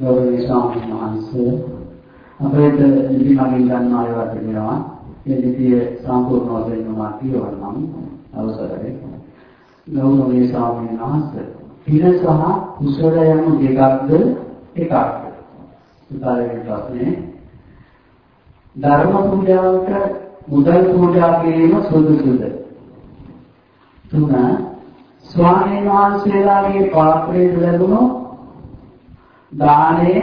ගෞරවනීය ස්වාමීන් වහන්සේ අපිට ඉදි මගින් ගන්න ආයවා තිබෙනවා. මේ ලිපිය සම්පූර්ණ වශයෙන්ම මා කියවන්නම් අවසරයි. ගෞරවනීය ස්වාමීන් වහන්සේ පින සහ කුසල යන දෙකක්ද එකක්ද? උදාහරණයක් ප්‍රශ්නේ ධර්ම පූජාවට මුදල් පූජා කිරීම සුදුසුද? තුන ස්වාමීන් වහන්සේලාගේ පාත්‍රයේ ලැබුණු දානේ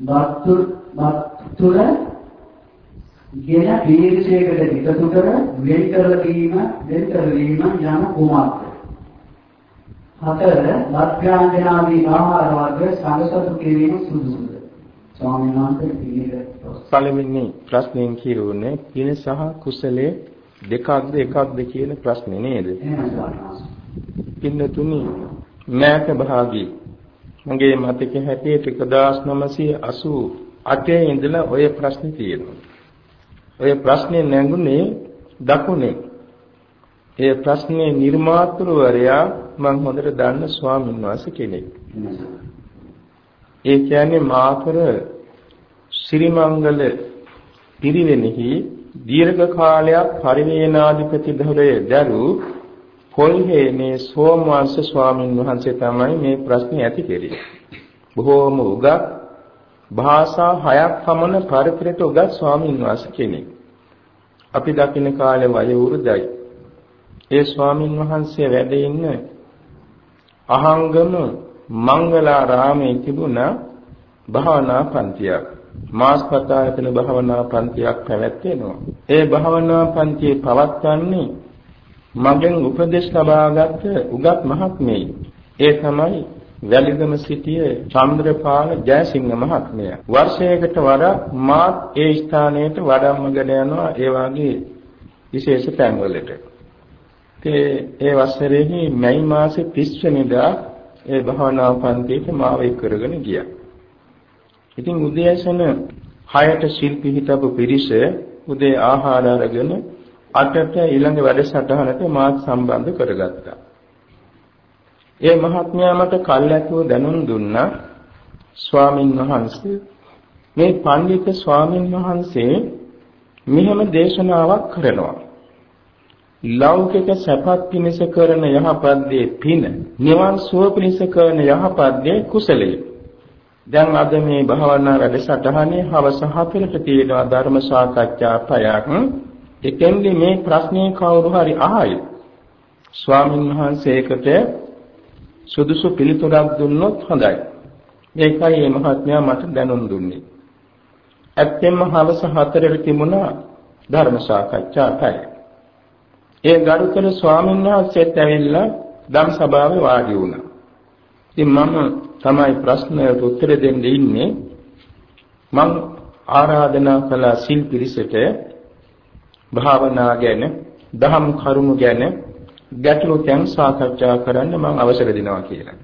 වස්තු වස්තුල ගෙන පීරිසයකට එකතු කර වෙන් කරලීම වෙන් කරලීම යන කුමක්ද? හතර ලක්ඛාන්තනාදී ආහාර වර්ග සංසතු කිරීම සුදුසුද? ස්වාමීන් වහන්සේ පිළිගත් පළවෙනි ප්‍රශ්නයෙන් කියුනේ පින සහ කුසලයේ දෙකක්ද එකක්ද කියන ප්‍රශ්නේ නේද? පින්නතුනි මෑත භාගී මගේ මතක හැටියට 1988 ඉඳලා ඔය ප්‍රශ්නේ තියෙනවා. ඔය ප්‍රශ්නේ නැඟුණේ දකුණේ. ඒ ප්‍රශ්නේ නිර්මාතෘවරයා මම හොඳට දන්න ස්වාමීන් වහන්සේ කෙනෙක්. ඒ කියන්නේ මාතර ශ්‍රීමංගල පිරිවෙනෙහි දීර්ඝ කාලයක් පරිවේනාධිපති ධරය දරු පොල්හේනේ සෝමවංශ ස්වාමින් වහන්සේ තමයි මේ ප්‍රශ්නේ ඇති කෙරේ. බොහෝම උගත් භාෂා හයක් පමණ පරිපරයට උගත් ස්වාමින් වහන්සේ කෙනෙක්. අපි දකින්න කාලේ වය වෘදයි. ඒ ස්වාමින් වහන්සේ වැඩ ඉන්න අහංගම මංගලාරාමේ තිබුණ භාවනා පන්තියක්. මාස්පතායතන භාවනා පන්තියක් පැවැත්වෙනවා. ඒ භාවනා පන්තියේ පවත්වන්නේ මගෙන් උපදෙස් ලබාගත් උගත් මහත්මයෙක්. ඒ තමයි වැලිගම සිටියේ චන්ද්‍රපාල ජයසිංහ මහත්මයා. වර්ෂයකට වඩා මාත් ඒ ස්ථානයට වඩම්මගෙන යනවා ඒ වාගේ විශේෂ තැන්වලට. ඒ ඒ වසරේදී මැයි මාසේ 30 වෙනිදා ඒ භාවනා පන්තියට මාව එක් කරගෙන ගියා. ඉතින් උදෑසන 6ට ශිල්පී හිටපු පිරිස උදේ ආහාර අරගෙන 8ට ඊළඟ වැඩසටහනට මාත් සම්බන්ධ කරගත්තා. ඒ මහත්මයා මට කල්ැතුව දැනුම් දුන්නා ස්වාමින් වහන්සේ මේ පඬිත ස්වාමින් වහන්සේ මෙහෙම දේශනාවක් කරනවා. ලෞකික සැපත් පිණිස කරන යහපත් දේ පින, නිවන් සුව පිණිස කරන යහපත් දේ කුසලයේ. දැන් අද මේ භාවනා වැඩසටහනේ හවස 4ට තියෙනවා ධර්ම සාකච්ඡා පයක්. එතෙන්දි මේ ප්‍රශ්නේ කවුරු හරි අහයි. ස්වාමින් වහන්සේකට සුදුසු පිළිතුරක් දුන්නොත් හොඳයි. මේකයි මේ මහත්මයා මට දැනුම් දුන්නේ. ඇත්තෙන්ම හවස 4ට තිබුණා ධර්ම සාකච්ඡා පය. ඒ ගරුතර ස්වාමීන් වහන්සේත් ඇවිල්ලා ධම් සභාවේ වාඩි වුණා. ඉතින් මම තමයි ප්‍රශ්නයට උත්තර දෙන්න ඉන්නේ මම ආරාධනා කළ සිල් පිරිසට භාවනා ගැන දහම් කරුණු ගැන ගැටලු තැන් සාකච්ඡා කරන්න මම අවසර දෙනවා කියලා.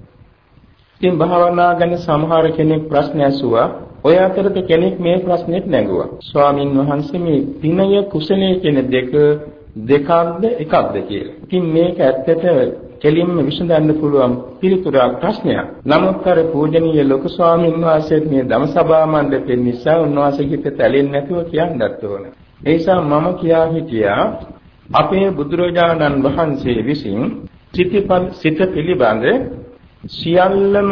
ඉතින් භාවනා ගැන සමහර කෙනෙක් ප්‍රශ්න ඇසුවා. ඔය අතරත කෙනෙක් මේ ප්‍රශ්නෙත් නැගුවා. ස්වාමින් වහන්සේ මේ පිනය කුසලයේ කියන දෙක දෙකක්ද එකක්ද කියලා. ඉතින් මේක ඇත්තට කෙලින්ම විසඳන්න පුළුවන් පිළිතුරක් ප්‍රශ්නයක්. නමුත් අර පූජනීය ලොකු ස්වාමීන් වහන්සේත් මේ ධම්සභා මණ්ඩපෙන් නිසා උන්වහන්සේගේ තැලෙන්නේ නැතුව කියන්නත් ඕන. ඒ නිසා මම කියා හිටියා අපේ බුදුරජාණන් වහන්සේ විසින් සිතපල් සිත පිළිබඳ සියල්ලම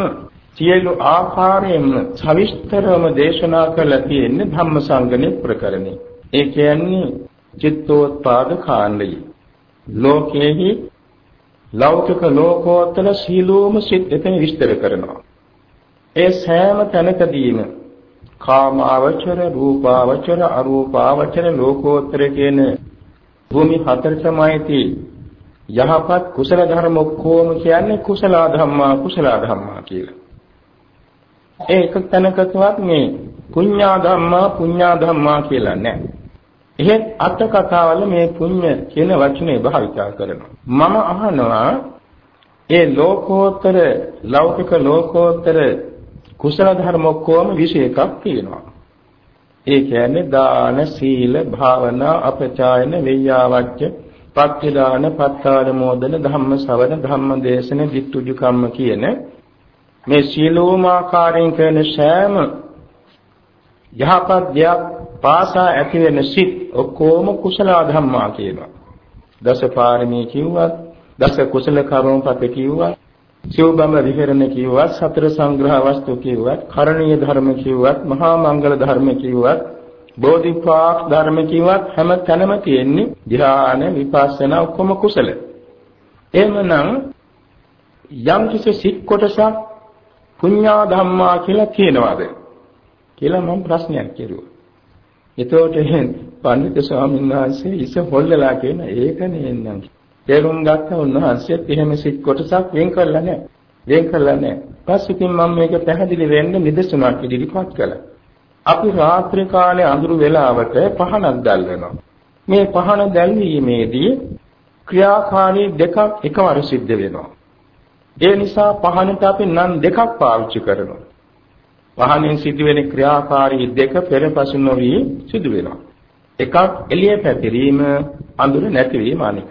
සියලු ආකාරයෙන්ම සවිස්තරවම දේශනා කළ තියෙන්නේ ධම්මසංගණේ ප්‍රකරණේ. ඒ කියන්නේ චිත්තෝත්පාද කාණ්ඩය. ලෝකේහි ලෞකික ලෝකෝත්තර සීලෝම සිත් එතන විස්තර කරනවා. ඒ සෑම තැනකදීම කාමාවචර, රූපාවචර, අරූපාවචර, ලෝකෝත්තර කියන භූමි හතරටමයි තියෙන්නේ. යහපත් කුසල ධර්ම ඔක්කොම කියන්නේ කුසල ධම්මා කුසල ධම්මා කියලා. ඒ එක තැනකවත් මේ පුඤ්ඤා ධම්මා පුඤ්ඤා ධම්මා කියලා නැහැ. එහෙත් අට කතාවල මේ පුඤ්ඤ කියන වචනේ භාවිතා කරනවා. මම අහනවා ඒ ලෝකෝත්තර ලෞකික ලෝකෝත්තර කුසල ධර්ම ඔක්කොම විශේෂයක් තියෙනවා. ඒ කියන්නේ දාන, සීල, භාවනා, අපචායන, වෙය්‍යාවච්ච, පත්තිදාන, පත්තාර මොදන, ධම්ම ශ්‍රවණ, ධම්ම දේශන, ditthුජු කම්ම කියන මේ සියලුම ආකාරයෙන් කරන සෑම යහපත් දෙයක් පාසා ඇති වෙන සිත් ඔක්කොම කුසල ධම්මා කියනවා. දස පාරමී කිව්වත්, දස කුසල කර්මපත කිව්වත්, සිව්බඹ විහෙරණ කිව්වත්, සතර සංග්‍රහ වස්තු කිව්වත්, කරණීය ධර්ම කිව්වත්, මහා මංගල ධර්ම කිව්වත්, බෝධිපාක් ධර්ම කිව්වත් හැම තැනම තියෙන්නේ ධ්‍යාන විපස්සනා ඔක්කොම කුසල. එහෙමනම් යම් කිසි සිත් කොටසක් පුඤ්ඤා ධම්මා කියලා කියනවාද කියලා මම ප්‍රශ්නයක් කෙරුවා. එතකොට පඬිතු ස්වාමීන් වහන්සේ ඉස හොල්ලලා කියන ඒක නෙන්නම්. තේරුම් ගත්ත උන්වහන්සේත් එහෙම සිත් කොටසක් වෙන් කරලා නැහැ. වෙන් කරලා නැහැ. පස්සේ මම මේක පැහැදිලි වෙන්න නිදසුනක් ඉදිරිපත් කළා. අපි රාත්‍රී කාලේ අඳුරු වෙලාවට පහනක් දැල්වෙනවා. මේ පහන දැල්වීමේදී ක්‍රියාකාරී දෙකක් එකවර සිද්ධ වෙනවා. ඒ නිසා පහනට අපි නම් දෙකක් පාවිච්චි කරනවා. පහනෙන් සිදුවෙන ක්‍රියාකාරී දෙක පෙරපසු නොවි සිදු වෙනවා. එකක් එළිය පැතිරීම අඳුර නැතිවීම අනික.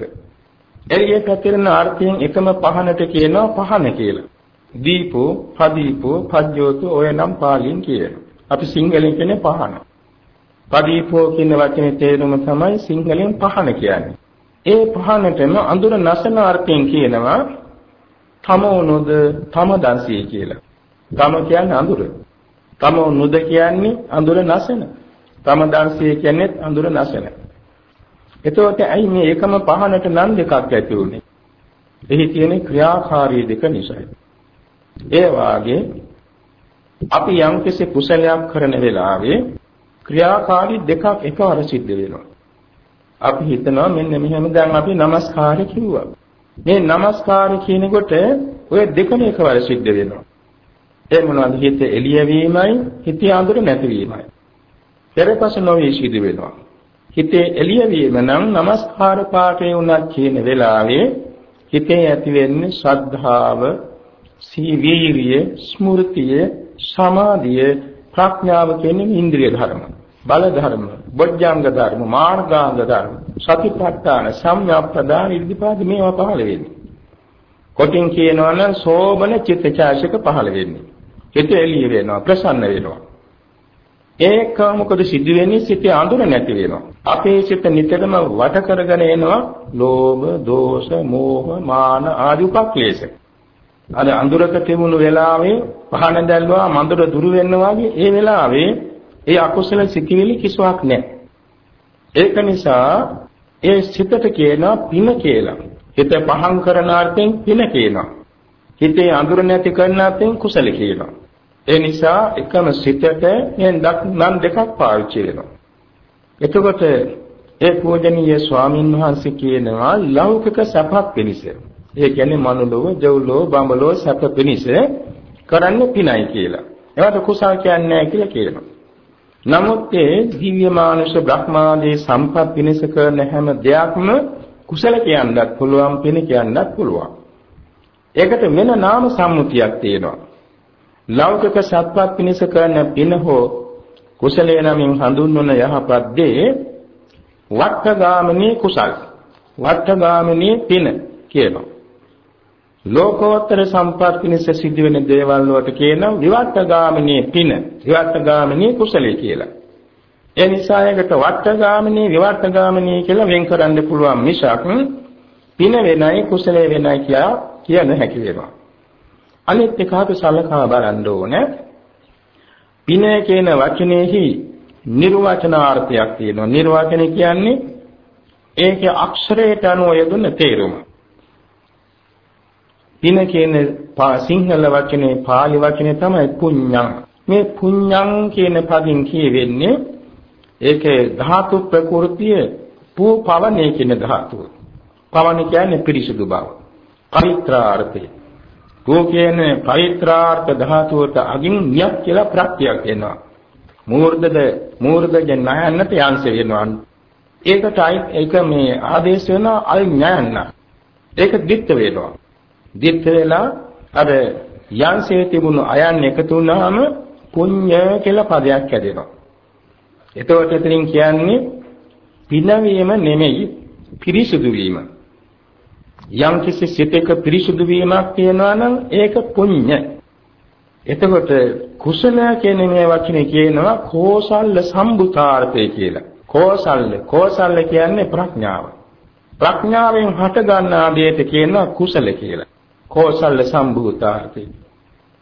එළිය පැතිරෙන අර්ථයෙන් එකම පහනට කියනවා පහන කියලා. දීපෝ, පදීපෝ, පජ්ජෝතෝ ඔය නම් පාලියෙන් කියනවා. අපි සිංහලෙන් කියන්නේ පහන. පදීපෝ කියන වචනේ තේරුම තමයි සිංහලෙන් පහන කියන්නේ. ඒ පහනටම අඳුර නැසන අර්ථයෙන් කියනවා තමෝනොද තම දන්සිය කියලා. තම කියන්නේ අඳුර. තමෝනොද කියන්නේ අඳුර නැසන. තම දන්සිය කියන්නේ අඳුර නැසන. එතකොට ඇයි මේ එකම පහනට නම් දෙකක් ඇති වුනේ? එහි තියෙන ක්‍රියාකාරී දෙක නිසායි. ඒ වාගේ අපි යම්කිසි කුසලයක් කරන වෙලාවේ ක්‍රියාකාරී දෙකක් එකවර සිද්ධ වෙනවා. අපි හිතනවා මෙන්න මෙහෙම දැන් අපි নমස්කාරය කිව්වා. මේ নমස්කාරය කියනකොට ඔය දෙකම එකවර සිද්ධ වෙනවා. ඒ මොනවද හිත එළිය වීමයි, හිත අඳුර නැතිවීමයි. පෙරපස නොවේ සිද්ධ වෙනවා. හිතේ එළිය වීම නම් নমස්කාර පාඨය උනත් කියන වෙලාවේ හිතේ ඇති වෙන්නේ ශ්‍රද්ධාව, සී වීරිය, ස්මෘතිය, සමාධිය, ප්‍රඥාව කියන්නේ ඉන්ද්‍රිය ධර්ම. බල ධර්ම, බොජ්ජංග ධර්ම, මාර්ගාංග ධර්ම, සතිපට්ඨාන, සම්‍යක්ප්‍රදාන ඉර්ධිපාද මේවා පහළ වෙන්නේ. කොටින් කියනවා නම් සෝබන චිත්තචෛසික පහළ වෙන්නේ. හිත එළිය වෙනවා, ප්‍රසන්න වෙනවා. ඒක මොකද සිද්ධ වෙන්නේ සිතේ අඳුර නැති වෙනවා. අපේ සිත නිතරම වට කරගෙන එනවා ලෝභ, දෝෂ, මෝහ, මාන ආදී උපක්ලේශ. අර අඳුරක තිබුණු වෙලාවේ පහන දැල්වා මඳුර දුරු වෙනවා වගේ ඒ වෙලාවේ ඒ අකුසල සිතිවිලි කිසිවක් නැහැ. ඒක නිසා ඒ සිතට කියනවා පින කියලා. හිත පහන් කරන අර්ථයෙන් පින කියනවා. හිතේ අඳුර නැති කරන අර්ථයෙන් කුසල කියනවා. ඒ නිසා එකම සිතට නම් දෙකක් පාවිච්චි වෙනවා. එතකොට ඒ පූජනීය ස්වාමින් වහන්සේ කියනවා ලෞකික සැපක් පිණිස. ඒ කියන්නේ මනුලොව, දෙව්ලොව, බඹලොව සැප පිණිස කරන්නේ පිනයි කියලා. ඒවට කුසල් කියන්නේ නැහැ කියලා කියනවා. නමුත් ඒ දිව්‍ය මානුෂ බ්‍රහ්මාදී සම්පත් පිණිස කරන හැම දෙයක්ම කුසල කියන්නත් පුළුවන්, පින කියන්නත් පුළුවන්. ඒකට වෙන නාම සම්මුතියක් තියෙනවා. ලෞකික සත්පත් පිණිස කරන පින හෝ කුසලයේ නමින් හඳුන්වන යහපත් දේ වට්ටගාමිනී කුසල්. වට්ටගාමිනී පින කියනවා. ලෝකෝත්තර සම්පත් පිණිස සිදුවෙන දේවල් වලට කියනවා විවට්ටගාමිනී පින, විවට්ටගාමිනී කුසලයේ කියලා. ඒ නිසා ඒකට වට්ටගාමිනී විවට්ටගාමිනී කියලා වෙන් කරන්න පුළුවන් මිසක් පින වෙනයි කුසලයේ වෙනයි කියලා කියන්න හැකි වෙනවා. අනිත් එක අපි සලකා බලන්න ඕනේ. පින කියන වචනේහි නිර්වචනාර්ථයක් තියෙනවා. නිර්වචන කියන්නේ ඒකේ අක්ෂරයට අනුව යෙදුන තේරුම. පින කියන සිංහල වචනේ පාලි වචනේ තමයි පුඤ්ඤං. මේ පුඤ්ඤං කියන පදින් කියවෙන්නේ ඒකේ ධාතු ප්‍රകൃතිය පූ පවනේ කියන ධාතුව. පවන කියන්නේ පිරිසුදු බව. පවිත්‍රාර්ථය. පූ කියන්නේ පවිත්‍රාර්ථ ධාතුවට අගින් නියක් කියලා ප්‍රත්‍යක් එනවා. මූර්ධද මූර්ධජ ණයන්නට යංශ වෙනවා. ඒකටයි ඒක මේ ආදේශ වෙන අල් ඥානන. ඒක දිත්ත වෙනවා. දිත් වෙලා අර යන්සේ තිබුණු අයන් එකතු වුණාම පුඤ්ඤ කියලා පදයක් හැදෙනවා. එතකොට එතනින් කියන්නේ පිනවීම නෙමෙයි පිරිසුදු වීම. යම් කිසි සිතක පිරිසුදු වීමක් තියෙනවා නම් ඒක පුඤ්ඤ. එතකොට කුසල කියන මේ වචනේ කියනවා කෝසල්ල සම්බුතාර්ථය කියලා. කෝසල්ල කෝසල්ල කියන්නේ ප්‍රඥාව. ප්‍රඥාවෙන් හට ගන්නා දෙයට කියනවා කුසල කියලා. කෝසල්ල සම්බුතාර්ථය.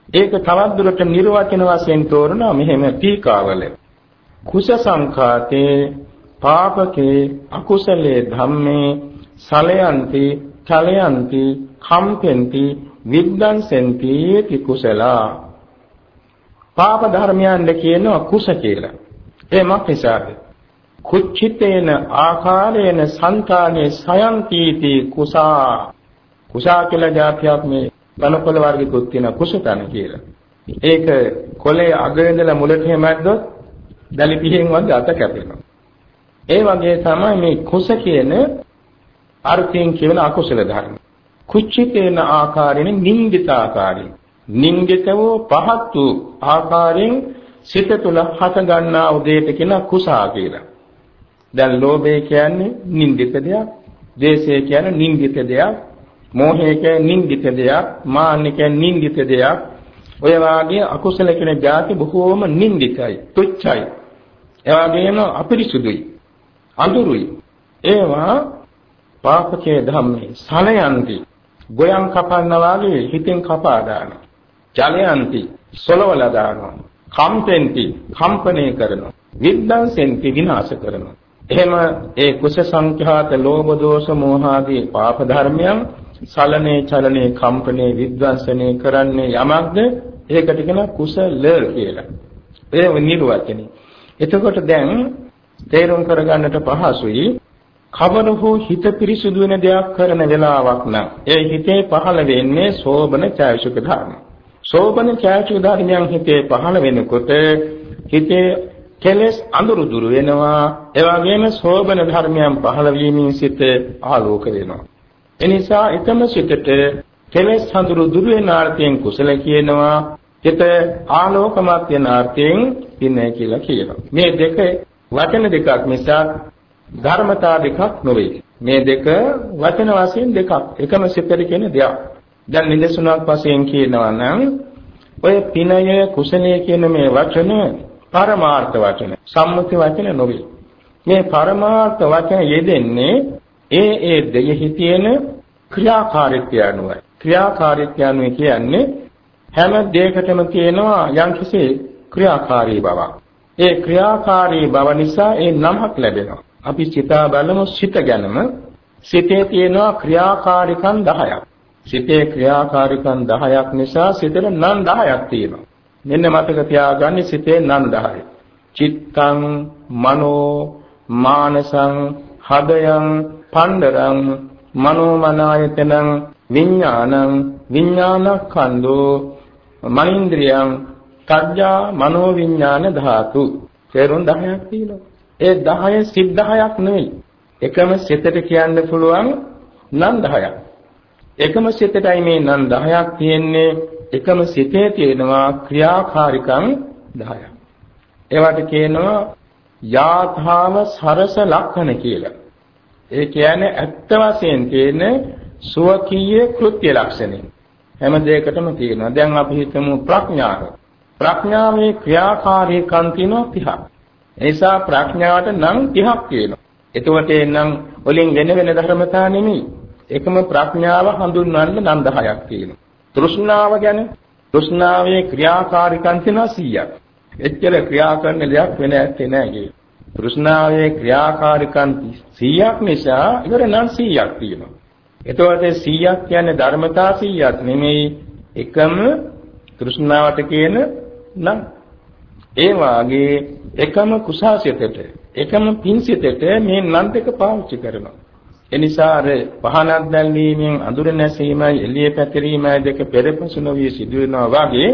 ඒක තවත් දුරට නිර්වචන වශයෙන් තෝරනවා මෙහෙම ටීකාවල. කුස සංඛාතේ පාපකේ අකුසලේ ධම්මේ සලයන්ති චලයන්ති කම්පෙන්ති විද්දන්සෙන්ති පිකුසලා පාප ධර්මයන්ද කියනවා කුස කියලා. එමක් නිසාද? කුච්චිතේන ආකාරේන సంతානේ සයන්තිති කුසා. කුසා කියලා જાතියක් මේ බලකොළ වර්ගිකුත් තියෙන කුසතන කියලා. ඒක කොලේ අගින්දලා මුලට හැමද්දොත් දැලි පිහෙන් වගේ අත කැපෙනවා. ඒ වගේ තමයි මේ කුස කියන අර්ථයෙන් කියන අකුසල ධර්ම. කුච්චිතේන ආකාරයෙන් නින්දිත ආකාරයෙන් නින්දිත වූ පහත් වූ ආකාරයෙන් සිත තුළ හත ගන්නා උදේට කියන කුසා කියලා. දැන් ලෝභය කියන්නේ නින්දිත දෙයක්, ද්වේෂය කියන්නේ නින්දිත දෙයක්, මෝහය කියන්නේ නින්දිත දෙයක්, මාන්නය කියන්නේ නින්දිත දෙයක්. ඔය වාගේ අකුසල කියන જાති බොහෝම නින්දිතයි, තුච්චයි. ඒ වගේම අපිරිසුදුයි. අඳුරුයි. ඒවා පාපකේ ධම්මේ සලයන්ති ගොයන් කපන්නා වගේ හිතෙන් කපා දානවා. ජලයන්ති සොලවල දානවා. කම්පෙන්ති කම්පණය කරනවා. විද්දන්සෙන්ති විනාශ කරනවා. එහෙම ඒ කුස සංඛ්‍යාත ලෝභ දෝෂ මෝහ ආදී පාප ධර්මයන් සලනේ චලනේ කම්පනේ විද්වංසනේ කරන්නේ යමක්ද ඒකට කියන කුසල කියලා. ඒ නිර්වචනේ. එතකොට දැන් තේරුම් කරගන්නට පහසුයි කවර හෝ හිත පිරිසුදු වෙන දෙයක් කරන වෙලාවක් නම් ඒ හිතේ පහළ වෙන්නේ සෝබන ඡායසුක ධර්ම. සෝබන ඡායසුක ධර්මයන් හිතේ පහළ වෙනකොට හිතේ කෙලස් අඳුරු දුරු වෙනවා. ඒ වගේම සෝබන ධර්මයන් පහළ වීමෙන් සිත ආලෝක වෙනවා. එනිසා එකම සිතට කෙලස් අඳුරු දුරු වෙන අර්ථයෙන් කුසල කියනවා. හිත ආලෝකමත් වෙන අර්ථයෙන් පින කියලා කියනවා. මේ දෙක වචන දෙකක් මිසක් ධර්මතා දෙකක් නොවේ. මේ දෙක වචන වශයෙන් දෙකක්. එකම සිතට කියන දෙයක්. දැන් නිදසුනක් වශයෙන් කියනවා නම් ඔය පිනය කුසලයේ කියන මේ වචන පරමාර්ථ වචන. සම්මුති වචන නොවේ. මේ පරමාර්ථ වචන යෙදෙන්නේ ඒ ඒ දෙයෙහි තියෙන ක්‍රියාකාරීත්වය අනුවයි. ක්‍රියාකාරීත්වය අනුව කියන්නේ හැම දෙයකටම තියෙනවා යම්කිසි ක්‍රියාකාරී බවක්. ඒ ක්‍රියාකාරී බව නිසා ඒ නමක් ලැබෙනවා. අපි සිතා බලමු සිත ගැනම සිතේ තියෙනවා ක්‍රියාකාරිකම් 10ක්. සිතේ ක්‍රියාකාරිකම් 10ක් නිසා සිතේ නම් 10ක් තියෙනවා. මෙන්න මතක තියාගන්න සිතේ නම් 10. චිත්තං මනෝ මානසං හදයන් පණ්ඩරං මනෝමනායතනං විඥානං විඥානක්ඛන්தோ මනින්ද්‍රියං සත්‍යා මනෝ විඥාන ධාතු. තේරුම් 10ක් තියෙනවා. ඒ 10 සිත් 10ක් නෙවෙයි. එකම සිතට කියන්න පුළුවන් නම් 10ක්. එකම සිතටයි මේ නම් 10ක් තියෙන්නේ. එකම සිතේ තියෙනවා ක්‍රියාකාරිකම් 10ක්. ඒවට කියනවා යාථාව සරස ලක්ෂණ කියලා. ඒ කියන්නේ ඇත්ත වශයෙන් තියෙන සුවකීය කෘත්‍ය ලක්ෂණය. හැම දෙයකටම තියෙනවා. දැන් අපි හිතමු ප්‍රඥාව. ප්‍රඥාවේ ක්‍රියාකාරීකම් තියෙනවා 30ක්. ඒ නිසා ප්‍රඥාවට නම් 30ක් තියෙනවා. එතකොට එනම් වලින් වෙන වෙන ධර්මතා නෙමෙයි. එකම ප්‍රඥාව හඳුන්වන්න නම් 10ක් තියෙනවා. තෘෂ්ණාව ගැන තෘෂ්ණාවේ ක්‍රියාකාරීකම් තියෙනවා 100ක්. එච්චර ක්‍රියා කරන දෙයක් වෙන ඇත්තේ නැහැ කියේ. තෘෂ්ණාවේ ක්‍රියාකාරීකම් 100ක් නිසා ඉවර නම් 100ක් තියෙනවා. එතකොට 100ක් කියන්නේ ධර්මතා 100ක් නෙමෙයි එකම තෘෂ්ණාවට කියන නම් ඒ වාගේ එකම කුසාසිතට එකම පින්සිතට මේ නම් දෙක පාවිච්චි කරනවා. එනිසා අර පහනක් දැල්වීමෙන් අඳුර නැසීමයි එළිය පැතිරීමයි දෙක පෙරපසු නොවී සිදු වෙනවා වාගේ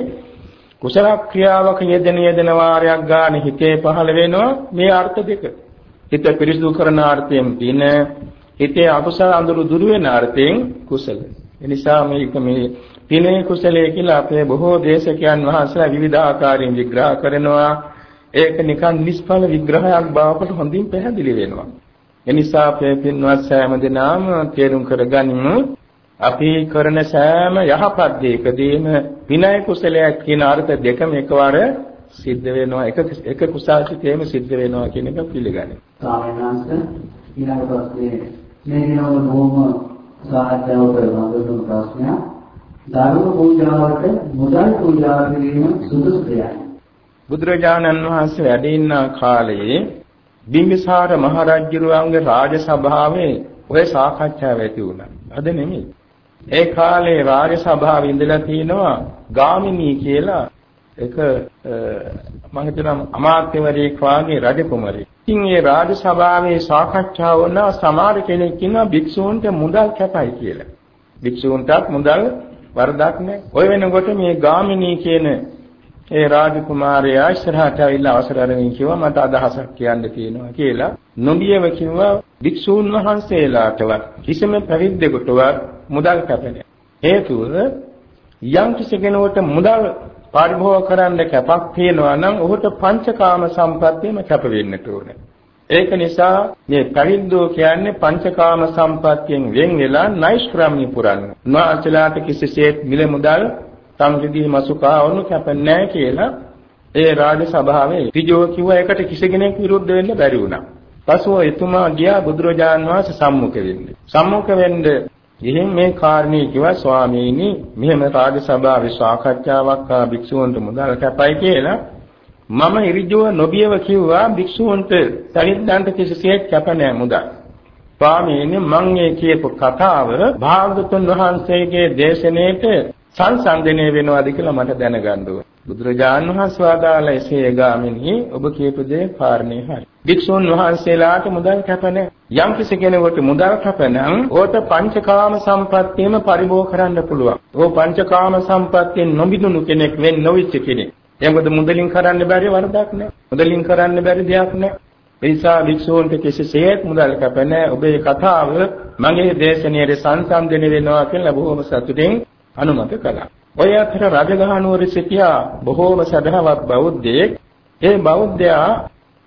කුසල ක්‍රියාවක යෙදෙන යෙදෙන වාරයක් ගන්න හිතේ පහළ වෙනවා මේ අර්ථ දෙක. හිත පිරිසිදු කරන අර්ථයෙන් පින හිතේ අකුසල අඳුරු දුරු වෙන අර්ථයෙන් කුසල. එනිසා මේක මේ පිනේ කුසලයේ කියලා අපේ බොහෝ දේශකයන් වහන්සේලා විවිධාකාරයෙන් විග්‍රහ කරනවා. ඒක නිකන් නිෂ්ඵල විග්‍රහයක් බවට හොඳින් පැහැදිලි වෙනවා. එනිසා අපේ පින්වත් සෑම දෙනාම තේරුම් කරගනිමු අපි කරන සෑම යහපත් දෙයකදීම විනය කුසලයක් කියන අර්ථ දෙකම එකවර සිද්ධ වෙනවා එක එක කුසාසිතේම සිද්ධ වෙනවා කියන එක පිළිගන්නේ. ස්වාමීන් වහන්සේ ඊළඟ ප්‍රශ්නේ මේ දිනවල බොහොම සාහිත්‍යව කරන ප්‍රශ්නයක්. ධර්ම පූජාවට මුදල් පූජා කිරීම සුදුසුද යයි. බුදුරජාණන් වහන්සේ වැඩ ඉන්න කාලයේ බිම්බිසාර මහරජුරුවන්ගේ රාජ සභාවේ ඔය සාකච්ඡාව ඇති වුණා. අද නෙමෙයි. ඒ කාලේ රාජ සභාවේ ඉඳලා තිනවා ගාමිණී කියලා එක මම හිතනවා අමාත්‍යවරයෙක් වාගේ රජ කුමරයෙක්. ඉතින් මේ රාජ සභාවේ සාකච්ඡාව වුණ සමහර කෙනෙක් ඉන්නවා භික්ෂූන්ට මුදල් කැපයි කියලා. භික්ෂූන්ටත් මුදල් වරදක් නැහැ. ඔය වෙනකොට මේ ගාමිණී කියන ඒ රාජකුමාරයා ඉස්සරහට ඇවිල්ලා අවසර අරගෙන කිව්වා මට අදහසක් කියන්න තියෙනවා කියලා. නොබියව කිව්වා භික්ෂූන් වහන්සේලාටවත් කිසිම පැවිද්දෙකුටවත් මුදල් කැපෙන්නේ. හේතුව යම් කිසි කෙනෙකුට මුදල් පරිභෝග කරන්න කැපක් තියෙනවා නම් ඔහුට පංචකාම සම්පත්තියම කැප වෙන්නට ඕනේ. ඒක නිසා මේ පරිද්දෝ කියන්නේ පංචකාම සම්පත්තියෙන් වෙන් වෙලා නෛෂ්ක්‍රම්‍ය පුරන්න. නාචලාට කිසිසේත් මිල මුදල් සම්ප්‍රදී මසුකාවණු කැපන්නේ කියලා ඒ රාජ සභාවේ ඍජුව කිව්වා ඒකට කිසි කෙනෙක් විරුද්ධ වෙන්න බැරි වුණා. පසුව එතුමා ගියා බුදුරජාන් වහන්සේ සම්මුඛ වෙන්න. සම්මුඛ වෙන්න ඉතින් මේ කාරණේ කිව්වා ස්වාමීනි මෙහෙම රාජ සභාවේ සාකච්ඡාවක් ආ භික්ෂුවන්ට මුදල් කැපයි කියලා මම ඍජුව නොබියව කිව්වා භික්ෂුවන්ට තරිද්දන්ට කිසිසේත් කැප නැහැ මුදල්. ස්වාමීනි මම මේ කියපු කතාව භාගතුන් වහන්සේගේ දේශනාවට සංසන්දනය වෙනවාද කියලා මට දැනගන්න ඕන. බුදුරජාණන් වහන්සේ වදාළ එසේ ගාමිනී ඔබ කියපු දේ කාරණේ හරි. භික්ෂුන් වහන්සේලාට මුදල් කැප නැහැ. යම් කිසි කෙනෙකුට මුදල් කැප නම් ඕට පංචකාම සම්පත්තියම පරිභෝග කරන්න පුළුවන්. ඕ පංචකාම සම්පත්තියෙන් නොබිදුණු කෙනෙක් වෙන්න නොවිච්ච කෙනෙක්. එයාට මුදලින් කරන්න බැරි වරදක් නැහැ. මුදලින් කරන්න බැරි දෙයක් නැහැ. එනිසා භික්ෂූන්ට කිසිසේත් මුදල් කැප නැහැ. ඔබේ කතාව මගේ දේශනාවේ සංසන්දනය වෙනවා කියලා බොහොම සතුටින් අනුමත කළා. ඔය අතර රජගහනුවර සිටියා බොහෝම සදහවත් බෞද්ධයෙක්. ඒ බෞද්ධයා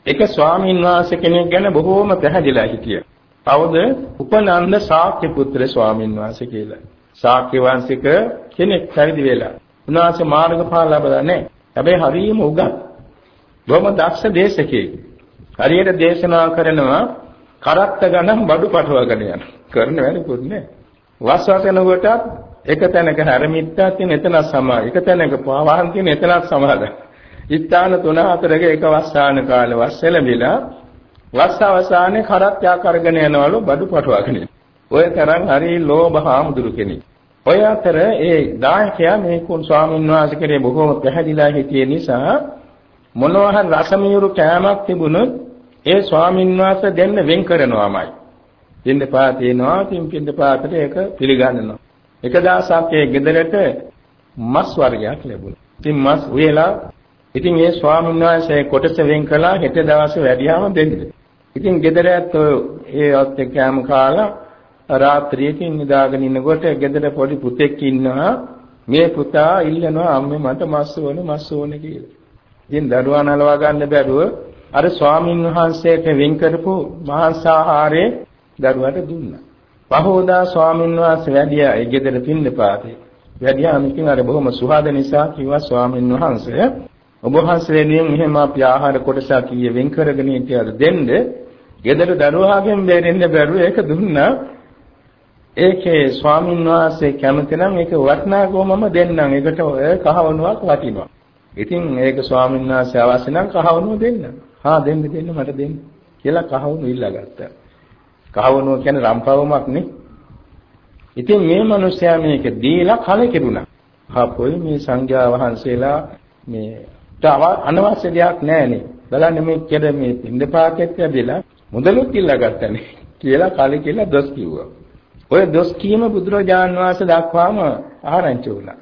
එක ස්වාමීන් වහන්සේ කෙනෙක් ගැන බොහෝම පැහැදිලා හිටියා. කවුද? උපනන්ද ශාක්‍ය පුත්‍ර ස්වාමීන් වහන්සේ කියලා. ශාක්‍ය වංශික කෙනෙක් පරිදි වෙලා. උන්වහන්සේ මාර්ගඵල ලැබලා නැහැ. හැබැයි හරියම උගත්. බොහොම දක්ෂ දේශකයෙක්. හරියට දේශනා කරනවා කරත්ත ගණන් බඩු පටවගෙන යන. කරන වැඩකුත් නෑ. වස්වසන කොටත් එක තැනක හැරමිට්ටක් තියෙන එතන සමා එක තැනක පාවහන් තියෙන එතනත් සමාද ස්ථාන තුන හතරක එක වස්සාන කාලේ වස්සලමිලා වස්ස අවසානයේ කරත්‍යා කරගෙන යනවලු බඩු පටවගෙන ඔය තරම් හරි ලෝභහාමුදුරු කෙනෙක්. ඔය අතර ඒ දායකයා මේ කුන් ස්වාමීන් වහන්සේ කෙරේ බොහෝම පැහැදිලා හිටිය නිසා මොනවා හරි රසමියුරු කෑමක් තිබුණොත් ඒ ස්වාමීන් වහන්සේ දෙන්න වෙන් කරනවාමයි. දෙන්න පාතේනවා තින් පින්න පාතට ඒක පිළිගන්නවා. එක දවසක් ඒ ගෙදරට මස් වර්ගයක් ලැබුණා. ඉතින් මස් උයලා ඉතින් ඒ ස්වාමීන් වහන්සේ කොටස වෙන් කළා හෙට දවසේ වැඩියාම දෙන්න. ඉතින් ගෙදර ඇත්තෝ ඒ ඔත් එක්කම කාලා රාත්‍රියකින් නිදාගෙන ඉන්නකොට ගෙදර පොඩි පුතෙක් ඉන්නවා. මේ පුතා ඉල්ලනවා අම්මේ මට මස් ඕන මස් ඕන කියලා. ඉතින් දරුවා නලවා ගන්න බැරුව අර ස්වාමින් වහන්සේට වෙන් කරපු මාංශාහාරේ දරුවාට දුන්නා. පහෝදා ස්වාමීන් වහන්සේ වැඩියා ඒ ගෙදර පින්නපාතේ. වැඩියාම ඉතින් අර බොහොම සුහද නිසා කිව්වා ස්වාමීන් වහන්සේ ඔබ වහන්සේගෙන් මෙහෙම අපි ආහාර කොටසක් කීය වෙන් කරගෙන හිටියද දෙන්න. ගෙදර දරුවාගෙන් බැරෙන්න බැරුව ඒක දුන්නා. ඒකේ ස්වාමීන් වහන්සේ කැමති නම් ඒක වටිනාකමම දෙන්නම්. ඒකට ඔය කහවණුවක් වටිනවා. ඉතින් ඒක ස්වාමීන් වහන්සේ අවශ්‍ය නම් කහවණුව දෙන්න. හා දෙන්න දෙන්න මට දෙන්න කියලා කහවණු ඉල්ලගත්තා. කහවණුව කියන්නේ රම්පවමක් නේ. ඉතින් මේ මිනිස්යා මේක දීලා කලකිරුණා. හපොයි මේ සංඝයා වහන්සේලා මේ තව අනවශ්‍ය දෙයක් නැහැනේ. බලන්න මේ කෙද මේ පින්දපාතෙත් ඇදලා මුදලුත් ඉල්ලගත්තනේ කියලා කලකිරලා දොස් කිව්වා. ඔය දොස් කීම බුදුරජාන් වහන්සේ දක්වාම ආරංචි වුණා.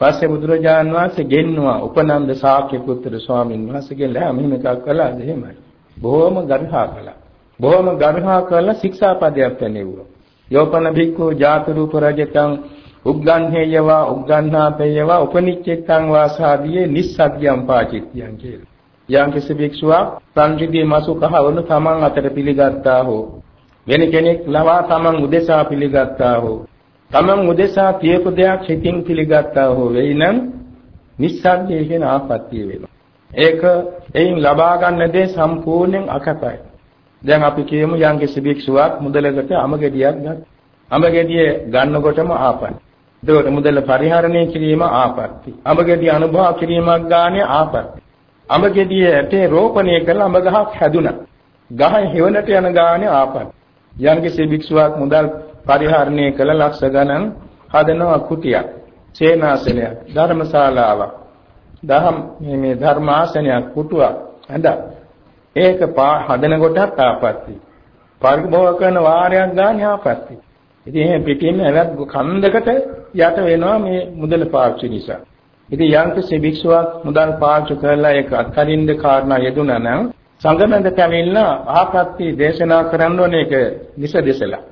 පස්සේ බුදුරජාන් වහන්සේ ගෙන්නවා උපනන්ද ශාක්‍ය පුත්‍ර ස්වාමීන් වහන්සේගෙන් ලෑ මෙහෙම එකක් කළාද එහෙමයි. බොහොම ගර්හා කළා. බොහොම ගර්හා කරලා ශික්ෂාපදයක් පැනෙවුවා. යෝපන භික්ඛු ජාත රූප රජතං උග්ගන්හේයවා උග්ගන්හාපේයවා උපනිච්චෙත්තං වාසාදීයේ නිස්සග්ගයම් පාචිත්‍යං කියලා. යම් කිසි භික්ෂුවක් සංජිදී මසු කහවණු තමන් අතට පිළිගත්තා හෝ වෙන කෙනෙක් ලවා තමන් උදෙසා පිළිගත්තා හෝ තමන් උදෙසා කියපු දෙයක් හිතින් පිළිගත්තා හෝ වෙයි නම් නිස්සද්දේ කියන ආපත්‍ය වෙනවා. ඒක එයින් ලබා ගන්න දේ සම්පූර්ණයෙන් අකපයි. දැන් අපි කියමු යම්කිසි භික්ෂුවක් මුදලකට අමගෙඩියක් ගත්තා. අමගෙඩිය ගන්නකොටම ආපත්. එතකොට මුදල පරිහරණය කිරීම ආපත්‍ති. අමගෙඩිය අනුභව කිරීමක් ගානේ ආපත්‍ති. අමගෙඩිය ඇටේ රෝපණය කළා අම ගහක් හැදුනා. ගහ හෙවණට යන ගානේ ආපත්‍ති. යම්කිසි භික්ෂුවක් මුදල් පරිහරණය කළ ලක්ෂ ගණන් හදනවා කුටියක්, සේනාසනයක්, ධර්මශාලාවක්, දහම් මේ ධර්මාසනයක්, කුටුවක් හඳා. ඒක හදන කොටත් ආපත්‍ති. පරිභෝග කරන වාරයක් ගන්න ආපත්‍ති. ඉතින් එහෙම පිටින් ඇවත් කන්දකට යට වෙනවා මේ මුදල පාවිච්චි නිසා. ඉතින් යම්කිසි භික්ෂුවක් මුදල් පාවිච්චි කරලා ඒක අත්හරින්න කාරණා යෙදුනා නම් සංගමෙන්ද කැවිලා ආපත්‍ති දේශනා කරන්න ඕනේ ඒක නිසදෙසලා.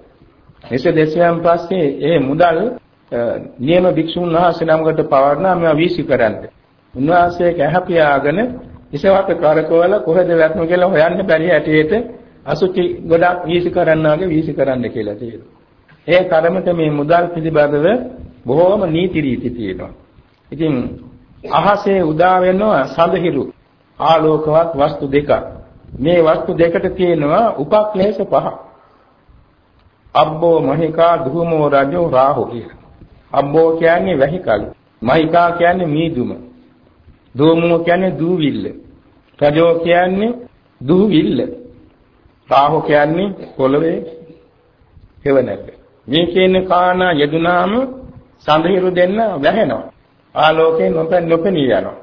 නිසදෙසයන් පස්සේ ඒ මුදල් නියම භික්ෂුන් වහන්සේ නමකට පවර්ණා මේවා වීසි කරන්න. උන්වහන්සේ කැහපියාගෙන ඉසවට කරකවල කොහෙද වැටුණු කියලා හොයන්න බැරි හැටියට අසුචි ගොඩක් වීසි කරන්නාගේ වීසි කරන්න කියලා තියෙනවා. ඒ තරමට මේ මුදල් පිළිබඳව බොහෝම නීති රීති තියෙනවා. ඉතින් අහසේ උදා වෙනවා සඳහිරු ආලෝකවත් වස්තු දෙකක්. මේ වස්තු දෙකට තියෙනවා උපක්ලේශ පහ. අබ්බෝ මහිකා ධූමෝ රජෝ රාහු කියලා. අබ්බෝ කියන්නේ වැහිකලු. මහිකා කියන්නේ මීදුම. ධූමෝ කියන්නේ දූවිල්ල. රජෝ කියන්නේ දූවිල්ල. රාහු කියන්නේ පොළවේ හේවණක. මේ කියන කාරණා යෙදුනාම සඳහිරු දෙන්න වැහෙනවා. ආලෝකයෙන් නොපෙනී යනවා.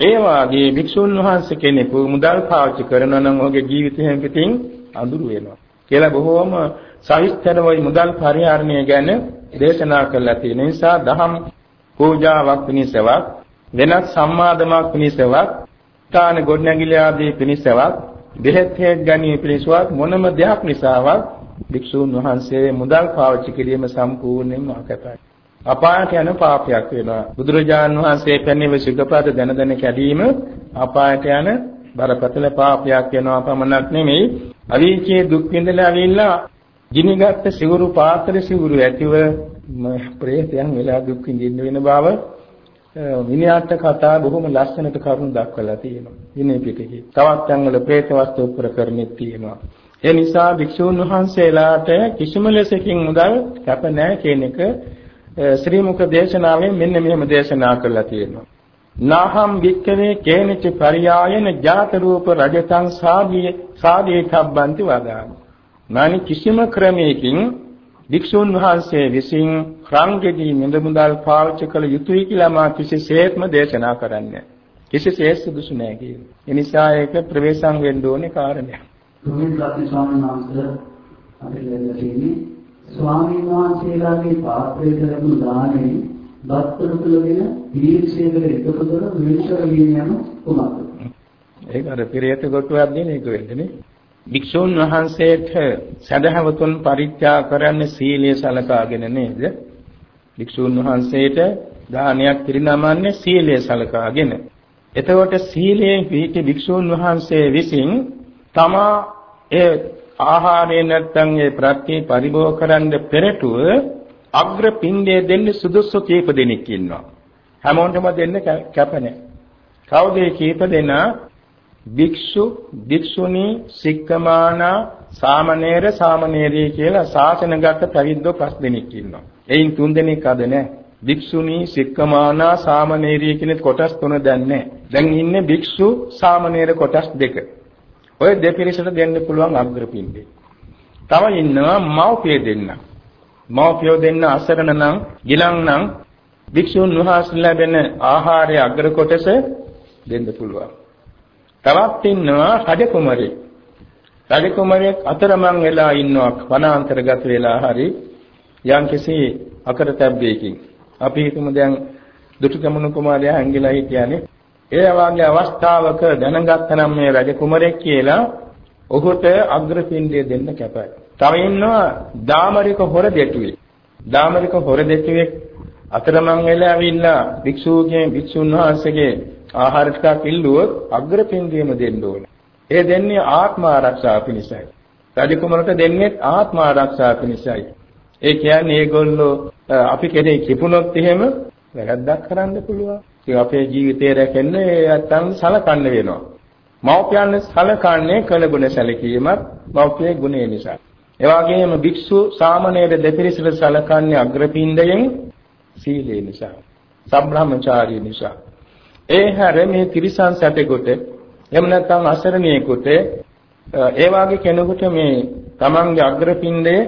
ඒ වාගේ භික්ෂුන් වහන්සේ කෙනෙකු මුදල් පාවිච්චි කරනවා නම් ඔහුගේ ජීවිතයෙන් පිටින් අඳුරු වෙනවා. කියලා බොහෝම සවිස්තරව මුදල් පරිහරණය ගැන දේශනා කළා තියෙන නිසා දහම් පූජාවක් පිණිසවත් වෙනත් සම්මාදමක් පිණිසවත් තාන ගොඩනැගිලි ආදී පිණිසවත් බෙහෙත් හේත් ගැනීම පිණිසවත් මොනම දෙයක් නිසාවත් භික්ෂූන් වහන්සේ මුදල් පාවිච්චි කිරීම සම්පූර්ණයෙන්ම අකපයි. අපායට යන පාපයක් වෙනවා. බුදුරජාන් වහන්සේ පෙන්වන සුගපද දන දන කැඩීම අපායට යන බරපතල පාපයක් වෙනවා පමණක් නෙමෙයි. අවීචයේ දුක් විඳලා ඇවිල්ලා ගිනිගත් සිවුරු පාත්‍ර සිවුරු ඇතිව ප්‍රේතයන් වෙලා දුක් විඳින්න වෙන බව විනයාට කතා බොහොම ලස්සනට කරුණු දක්වලා තියෙනවා. විනය පිටකේ. තවත් තැන්වල പ്രേත වස්තු උපකරණෙත් තියෙනවා. ඒ නිසා භික්ෂූන් වහන්සේලාට කිසිම ලෙසකින් මුදල් කැප නැහැ කියන එක ශ්‍රී මුඛ දේශනාවෙන් මෙන්න මෙහෙම දේශනා කරලා තියෙනවා. නාහම් වික්කවේ කේනච පරියායන ජාත රූප රජතං සාදී සාදී කබ්බන්ති වදාමි. මානි කිසිම ක්‍රමයකින් වික්ෂුන් වහන්සේ විසින් රංගෙදී මෙඳ මුදල් පාවිච්චි කළ යුතුයි කියලා මා කිසිසේත්ම දේශනා කරන්නේ කිසිසේත් සුදුසු නැහැ කියන්නේ. ඒ නිසා ඒක ප්‍රවේශම් වෙන්න ඕනේ කාරණයක්. තුමින් රත්න ස්වාමීන් වහන්සේ අපිට ලැබලා තියෙන්නේ ස්වාමීන් වහන්සේලාගේ පාත්‍රයට ලැබුණු දාණය බත්තර තුලගෙන දීර්ඝසේවක එකතු කර විනිශ්චය කියන කුමක්ද? ඒක අර පිරියත කොටුවක් දෙන එක වෙන්නේ භික්ෂුන් වහන්සේට සදහවතුන් පරිත්‍යාග කරන්න සීලය සලකාගෙන නේද? භික්ෂුන් වහන්සේට දානයක් පිරිනමන්නේ සීලය සලකාගෙන. එතකොට සීලයෙන් පිහිටි භික්ෂුන් වහන්සේ විසින් තමා ඒ ආහාරය නැත්නම් ඒ ප්‍රත්‍ය පරිභෝග කරන්න පෙරටුව අග්‍ර පින්ඩය දෙන්න සුදුසු කීප දෙනෙක් ඉන්නවා. හැමෝටම දෙන්න කැප නැහැ. කවුද කීප දෙනා භික්ෂු භික්ෂුණී සික්කමානා සාමණේර සාමණේරී කියලා ශාසනගත පැවිද්දෝ පස් දෙනෙක් ඉන්නවා. එයින් තුන් දෙනෙක් අද නැහැ. භික්ෂුණී සික්කමානා සාමණේරී කියන කොටස් තුන දැන් නැහැ. දැන් ඉන්නේ භික්ෂු සාමණේර කොටස් දෙක. ඔය දෙපිරිසට දෙන්න පුළුවන් අග්‍රපින්ඩේ. තව ඉන්නවා මව්පිය දෙන්න. මව්පිය දෙන්න අසරණ නම්, ගිලන් නම් භික්ෂුන් වහන්සේලා ලැබෙන ආහාරයේ අග්‍ර කොටස දෙන්න පුළුවන්. තවත් ඉන්නවා රජ කුමරෙක්. රජ කුමරෙක් අතරමං වෙලා ඉන්නවා වනාන්තරගත වෙලා හරි යම්කිසි අකරතැබ්බයකින්. අපි හිතමු දැන් දුටුගැමුණු කුමාරයා ඇංගිලා හිටියානේ. ඒ වගේ අවස්ථාවක දැනගත්තනම් මේ රජ කුමරෙක් කියලා ඔහුට අග්‍රපින්ඩය දෙන්න කැපයි. තව ඉන්නවා දාමරික හොර දෙටුවේ. දාමරික හොර දෙටුවේ අතරමං වෙලා ඇවිල්ලා භික්ෂුවගේ භික්ෂුන් වහන්සේගේ ආහාර ටිකක් ඉල්ලුවොත් අග්‍රපින්දියම දෙන්න ඕනේ. ඒ දෙන්නේ ආත්ම ආරක්ෂාව පිණිසයි. රජකුමරට දෙන්නේ ආත්ම ආරක්ෂාව පිණිසයි. ඒ කියන්නේ ඒගොල්ලෝ අපි කෙරේ කිපුණොත් එහෙම වැරද්දක් කරන්න පුළුවන්. ඉතින් අපේ ජීවිතය රැකෙන්න නැත්තම් සලකන්න වෙනවා. මෞපියන් සලකන්නේ කළගුණ සැලකීමත් මෞපියේ ගුණය නිසා. ඒ වගේම භික්ෂු සාමණේර දෙපිරිසට සලකන්නේ අග්‍රපින්ඩයෙන් සීලය නිසා. සම්බ්‍රාහ්මචාරී නිසා. ඒ හැර මේ තිරිසන් සැටෙකුට එහෙම නැත්නම් අසරණියෙකුට ඒ වාගේ කෙනෙකුට මේ තමන්ගේ අග්‍රපින්ඩයේ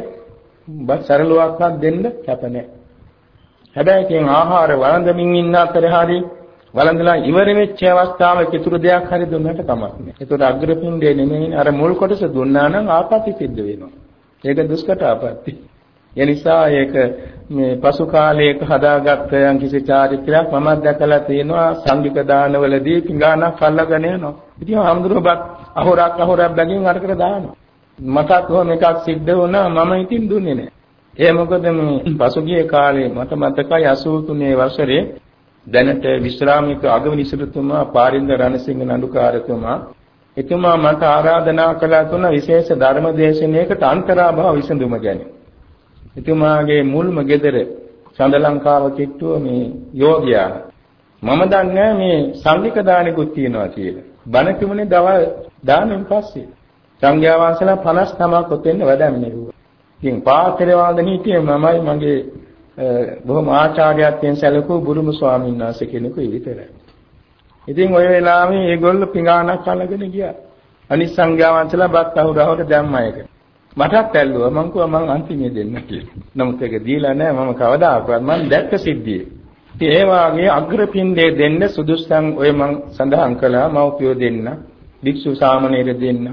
බත් සරලුවක්වත් දෙන්න කැප නැහැ. හැබැයි කියන ආහාර වළඳමින් ඉන්න අතරේ හරි වළඳලා ඉවර වෙච්ච අවස්ථාවක ඉතුරු දෙයක් හරි දුන්නට කමක් නැහැ. ඒකට අග්‍රපින්ඩේ නෙමෙයි අර මුල් කොටස දුන්නා නම් ආපත්‍ය සිද්ධ වෙනවා. ඒක දුෂ්කට ආපත්‍ය. ඒ නිසා ඒක මේ පසු කාලයක හදාගත්ත යම් කිසි චාරිත්‍රාක් මම දැකලා තියෙනවා සංගීත දානවලදී පිඟානක් අල්ලගෙන යනවා. ඉතින් හඳුරබත් අහොරක් අහොරක් බැගින් අරකට දානවා. මටත් කොහොම එකක් සිද්ධ වුණා මම ඉතින් දුන්නේ නැහැ. ඒ මොකද මේ පසුගිය කාලේ මට මතකයි 83 වසරේ දැනට විශ්‍රාමික අගවිනිසුතුමා පාරින්ද රණසිංහ නඩුකාරතුමා එතුමා මට ආරාධනා කළා තුන විශේෂ ධර්ම දේශනාවකට අන්තරාභව විසඳුම ගැන. එතුමාගේ මුල්ම ගෙදර සඳලංකාව කිට්ටුව මේ යෝගියා. මම දන්නේ මේ සංඝික දානෙකුත් තියනවා කියලා. බණ කිමුනේ දවල් දානෙන් පස්සේ සංඝයා වහන්සේලා 59ක් ඔතෙන් වැඩන්නේ. ඉතින් පාත්‍රය වාදන හිටියේ මමයි මගේ බොහොම ආචාර්යත්වයෙන් සැලකූ බුරුම ස්වාමීන් වහන්සේ කෙනෙකු විතරයි. ඉතින් ওই වෙලාවේ මේගොල්ලෝ පිඟානක් අල්ලගෙන ගියා. අනිත් සංඝයා වහන්සේලා බත් අහුරවට දැම්මා ඒක. මටත් ඇල්ලුවා මං කිව්වා මං අන්තිමේ දෙන්න කියලා. නමුත් ඒක දීලා නැහැ මම කවදාකවත් මං දැක්ක සිද්ධියේ. ඉතින් ඒ වාගේ අග්‍රපින්ඩේ දෙන්න සුදුස්සන් ඔය මං සඳහන් කළා මව්පියෝ දෙන්න, භික්ෂු සාමණේර දෙන්න,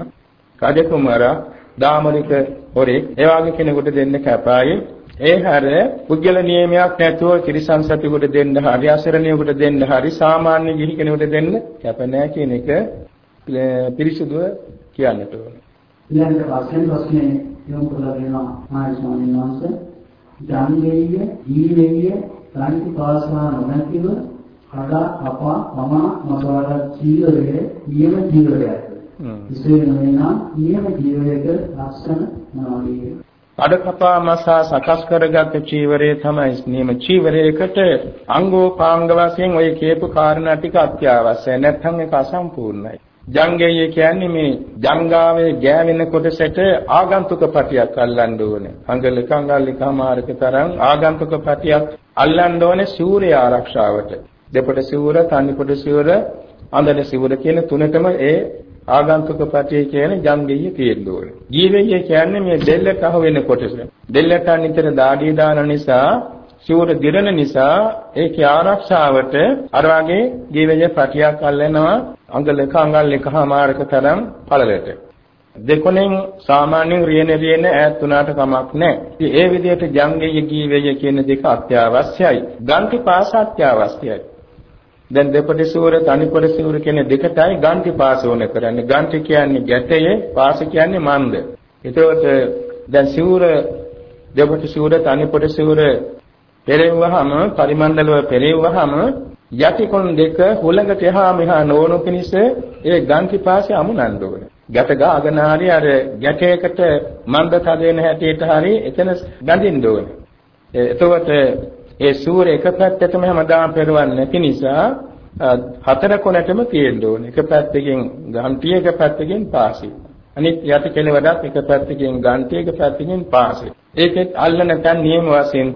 රජකුමාරා, දාමරික හොරේ ඒ වාගේ කෙනෙකුට දෙන්න කැපායි. ඒ හැර පුද්ගල නියමයක් නැතුව ත්‍රිසං සතියකට දෙන්න හරි අසරණියෙකුට දෙන්න හරි සාමාන්‍ය ගිහි කෙනෙකුට දෙන්න කැප නැහැ කියන එක පිරිසුදුව කියන්නට ඕනේ. ඊළඟ වශයෙන් ප්‍රශ්නේ යොමු කළා වෙනවා මායි ස්වාමීන් වහන්සේ ජන්ගෙය ඊවෙය සාන්ති පාසනා නොමැතිව කඩා අපා මම මසවර ජීවයේ නියම ජීවයක්. විශේෂ නොවේනම් නියම ජීවයක ලක්ෂණ මොනවාද? අඩකපා මසා සකස් කරගත් චීවරය තමයි නියම චීවරයකට අංගෝපාංග වශයෙන් ඔය කියපු කාරණා ටික අත්‍යවශ්‍යයි. නැත්නම් ඒක අසම්පූර්ණයි. ජංගය කියන්නේ මේ ජංගාවේ ගෑවෙන කොටසට ආගන්තුක පටියක් අල්ලන්න ඕනේ. අඟලක අඟල්ලික මාරක තරම් ආගන්තුක පටියක් අල්ලන්න ඕනේ සූර්ය ආරක්ෂාවට. දෙපොට සිවුර, තනිපොට සිවුර, අඳන සිවුර කියන තුනටම ඒ ආගන්තුක පටිය කියන්නේ ජංගය තියෙන්න ඕනේ. ජීවෙය කියන්නේ මේ දෙල්ලට අහු වෙන කොටස. දෙල්ලට නිතර දාඩිය දාන නිසා සිවුර දිරන නිසා ඒකේ ආරක්ෂාවට අර වගේ ජීවය පටියක් අල්ලනවා අඟලක අඟල්ලකමාරක තරම් පළලට. දෙකොණෙන් සාමාන්‍යයෙන් රියන රියන ඈත් වුණාට කමක් නැහැ. ඉතින් ඒ විදිහට ජංගය ජීවය කියන දෙක අත්‍යවශ්‍යයි. ගන්ති පාස අත්‍යවශ්‍යයි. දැන් දෙපොඩි සූර තනිපොඩි සූර කියන දෙකටයි ගන්ති පාස ඕන කරන්නේ. ගන්ති කියන්නේ ගැටයේ, පාස කියන්නේ මන්ද. ඒතකොට දැන් සූර දෙපොඩි සූර තනිපොඩි සූර පෙරෙව්වහම පරිමණ්ඩලව පෙරෙව්වහම යටිකොන් දෙක හුලඟට එහා මෙහා නොවනු පිණිස ඒ ගන්ති පාසේ අමුණන්න ඕනේ. ගැට ගාගෙන හරි අර ගැටයකට මන්ද තදෙන හැටියට හරි එතන බැඳින්න ඕනේ. එතකොට ඒ සූර එක පැත්තටම හැමදාම පෙරවන්නේ නැති නිසා හතර කොනටම තියෙන්න ඕනේ. එක පැත්තකින් ගන්ටි එක පැත්තකින් පාසෙ. අනිත් යටි කෙළවරත් එක පැත්තකින් ගන්ටි එක පැත්තකින් පාසෙ. ඒකෙත් අල්ලන තැන් නියම වශයෙන්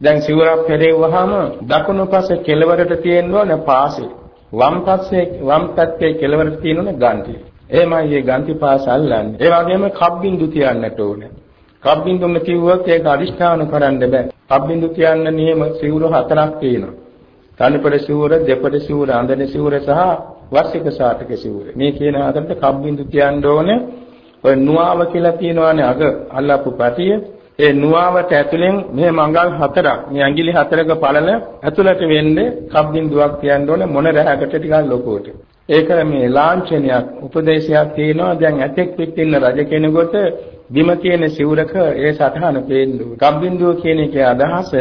දැන් සිවුරක් පෙරෙව්වහම දකුණු පස්සේ කෙළවරට තියෙන්න ඕන පාසෙ. වම් පස්සේ වම් පැත්තේ කෙළවරට තියෙන්න ඕන ගන්ටි. එහෙමයි මේ ගන්ටි පාස අල්ලන්නේ. ඒ වගේම කබ්බින්දු තියන්නට ඕනේ. කබ්බින්දුම කිව්වොත් ඒක අදිෂ්ඨාන කරන්න බෑ. කබ්බින්දු කියන්න නියම සිවුර හතරක් තියෙනවා. තනිපඩ සිවුර, දෙපඩ සිවුර, අඳන සිවුර සහ වර්ෂික සාතක සිවුර. මේ කියන හතරට කබ්බින්දු කියන්න ඕනේ. ඔය නුවාව කියලා තියෙනවානේ අග අල්ලපු පැටිය. ඒ නුවාවට ඇතුලෙන් මේ මංගල් හතරක් මේ ඇඟිලි හතරක පළල ඇතුළට වෙන්නේ කප් බින්දුවක් කියන්න ඕනේ මොන රැහැකට ටිකක් ලොකුවට. ඒක මේ ලාංඡනයක් උපදේශයක් තියෙනවා දැන් ඇතෙක් පිටින්න රජ කෙනෙකුට බිම තියෙන සිවුරක ඒ සටහන පේන්න ඕනේ. කප් බින්දුව කියන එකේ අදහස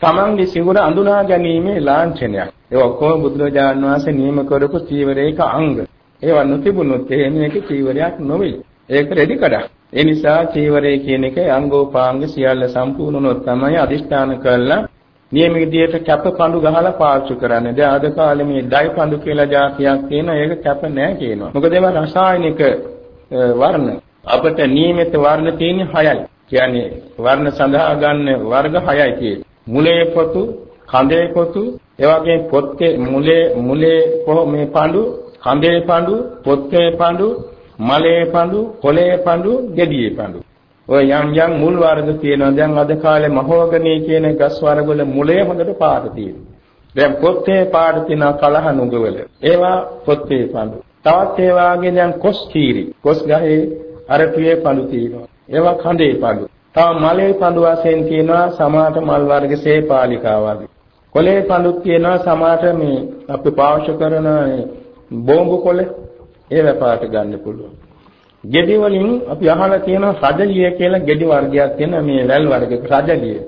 තමන්ගේ සිවුර අඳුනා ගැනීමේ ලාංඡනයක්. ඒ ඔක්කොම බුදුරජාණන් වහන්සේ නියම කරපු චීවරයක අංග. ඒවා නොතිබුණොත් එහෙම එක චීවරයක් නොවේ. ඒක රෙදි කඩක්. ඒ නිසා චීවරය කියන එක අංගෝපාංග සියල්ල සම්පූර්ණ වුණොත් තමයි අදිෂ්ඨාන කරලා නියම විදියට කැප පඳු ගහලා පාවිච්චි කරන්නේ. දැන් අද කාලේ මේ ඩයි පඳු කියලා જાතියක් තියෙනවා. ඒක කැප නැහැ කියනවා. මොකද ඒවා රසායනික වර්ණ. අපිට නියමිත වර්ණ තියෙන්නේ 6යි. කියන්නේ වර්ණ සඳහා ගන්න වර්ග 6යි තියෙන්නේ. මුලේ පොතු, කඳේ පොතු, ඒ වගේ පොත්තේ මුලේ මුලේ මේ පඳු, කඳේ පඳු, පොත්තේ පඳු, මලේ පඳු, කොලේ පඳු, ගෙඩියේ පඳු. ඔය යම් යම් මුල් වර්ග තියෙනවා. දැන් අද කාලේ මහෝගනී කියන ගස් වර්ගවල මුලේ හොඳට පාට තියෙනවා. දැන් පොත්තේ පාට තියෙන කලහ නුගවල. ඒවා පොත්තේ පඳු. තවත් ඒ වාගේ දැන් කොස් කීරි. කොස් ගහේ අරපියේ පඳු තියෙනවා. ඒවා කඳේ පඳු. තව මලේ පඳු වශයෙන් තියෙනවා සමාත මල් වර්ග සේපාලිකා වගේ. කොලේ පඳුත් තියෙනවා සමාත මේ අපි පාවිච්චි කරන බෝම්බු කොළ ඒ වැපාරට ගන්න පුළුවන්. ගෙඩි වලින් අපි අහලා තියෙනවා රජලිය කියලා ගෙඩි වර්ගයක් තියෙන මේ වැල් වර්ගයක රජලිය.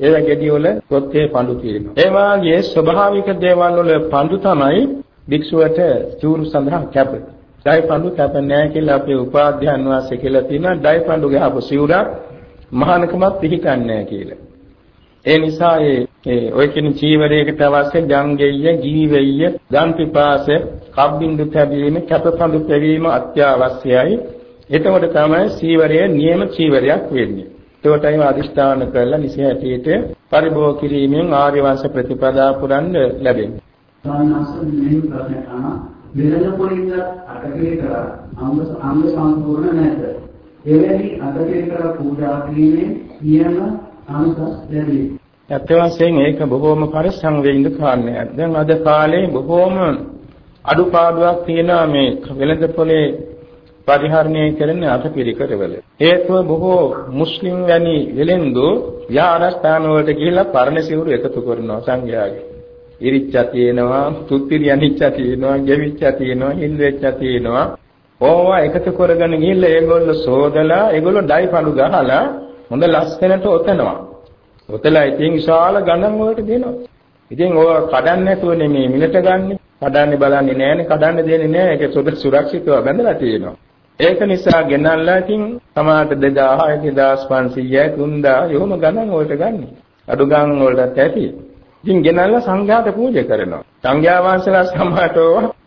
ඒවා ගෙඩි වල පොත්තේ පඳු තියෙනවා. ඒ වාගේ ස්වභාවික දේවල් වල පඳු තමයි භික්ෂුවට චූරු සඳහා කැප. ඩයි පඳු කැප නැහැ කියලා අපේ උපාධ්‍යයන් වාසේ කියලා තියෙනවා. ඩයි පඳු ගහපු සිවුරක් මහානකමත් පිළිකන්නේ නැහැ කියලා. ඒ නිසා ඒ ඔය කියන චීවරයකට අවශ්‍ය ජංගෙය්‍ය, ජීවෙය්‍ය, ගම්පිපාස, කබ්බින්දු තැබීම, කැපපඳු පෙවීම අත්‍යවශ්‍යයි. එතකොට තමයි චීවරය නියම චීවරයක් වෙන්නේ. ඒකටයි අදිෂ්ඨාන කරලා නිසි හැටියට පරිභෝග කිරීමෙන් ආර්ය වංශ ප්‍රතිපදා පුරන්න ලැබෙන්නේ. සාමාන්‍යයෙන් මේ ප්‍රශ්න අහන වෙනද පොලින්ද අටකේ කර අංග අංග සම්පූර්ණ නැත. එවැනි අටකේ කර පූජා කිරීමේ නියම අංග ලැබේ. ඇත්ත වශයෙන් ඒක බොහෝම පරිස්සම් වෙන්න කාරණයක්. දැන් අද කාලේ බොහෝම අඩුපාඩුවක් තියෙනවා මේ වෙළඳ පොලේ පරිහරණය කරන අටපිරිකරවල. හේතුව බොහෝ මුස්ලිම් වැනි වෙලෙන්දෝ විහාරස්ථාන වලට ගිහිල්ලා පරණ සිවුරු එකතු කරනවා සංඝයාගේ. ඉරිච්චා තියෙනවා, තුත්තිරියනිච්චා තියෙනවා, ගෙවිච්චා තියෙනවා, හිල්වෙච්චා තියෙනවා. ඕවා එකතු කරගෙන ගිහිල්ලා ඒගොල්ලෝ සෝදලා ඒගොල්ලෝ ඩයි පඳු ගහලා හොඳ ලස්සනට ඔතනවා. ඔතලා ඉතින් විශාල ගණන් වලට දෙනවා. ඉතින් ඕවා කඩන්න නැතුව නෙමෙයි මිලට ගන්නෙ. කඩන්නේ බලන්නේ නැහැනේ, කඩන්න දෙන්නේ නැහැ. ඒක සුද සුරක්ෂිතව බැඳලා තියෙනවා. ඒක නිසා ගෙනල්ලා ඉතින් සමාත 2000 2500 3000 යොම ගණන් වලට ගන්න. අඩු ගණන් වලටත් ඇති. ඉතින් ගෙනල්ලා සංඝයාට පූජා කරනවා. සංඝයා වහන්සේලා සමාතව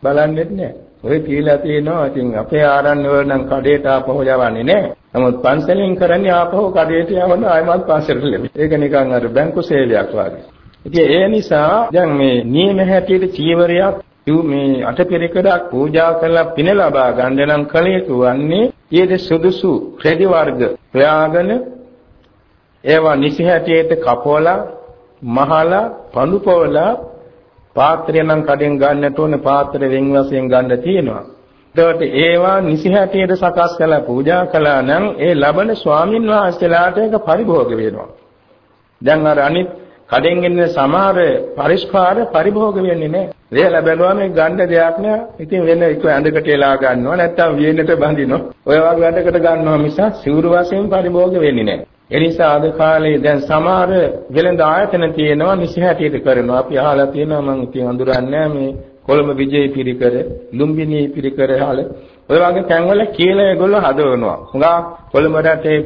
බලන්නෙත් නෑ. ඔය කියලා තියෙනවා. ඉතින් අපේ ආරණ්‍ය වල නම් කඩේට ආපහු යවන්නේ නෑ. නමුත් පන්සලෙන් කරන්නේ ආපහු කඩේට යවන ආයමත් පන්සලට ලැබෙයි. ඒක නිකන් අර බැංකු සේවයක් වගේ. ඉතින් ඒ නිසා දැන් මේ නියම හැටියට චීවරයක් මේ අටපිරිකරක් පූජා කරලා පින ලබා ගන්න නම් කල යුතු වන්නේ ඊට සුදුසු රෙදි වර්ග ප්‍රයාගෙන ඒවා නිසි හැටියට කපවලා මහලා පඳුපවලා පාත්‍රය නම් කඩෙන් ගන්නට ඕන පාත්‍ර වෙන් වශයෙන් ගන්න තියෙනවා. එතකොට ඒවා නිසි හැටියට සකස් කරලා පූජා කළා නම් ඒ ලබන ස්වාමින් වහන්සේලාට ඒක පරිභෝග වෙනවා. දැන් අර අනිත් කඩෙන් එන සමහර පරිස්කාර පරිභෝග වෙන්නේ නැහැ. වේලා බැලුවම ගන්න දෙයක් නෑ. ඉතින් වෙන එක ඇඳකට එලා ගන්නවා නැත්නම් වියනට බඳිනවා. ඔය වගේ වැඩකට ගන්නවා මිස සිවුරු වශයෙන් පරිභෝග වෙන්නේ නැහැ. ඒ නිසා අද කාලේ දැන් සමහර වෙළඳ ආයතන තියෙනවා නිසි හැටියට කරනවා. අපි අහලා තියෙනවා මම ඉතින් අඳුරන්නේ මේ කොළඹ විජේ පිරිකර, ලුම්බිනී පිරිකර හාල ඔය වගේ තැන්වල කියලා ඒගොල්ලෝ හදවනවා. හුඟා කොළඹ රටේ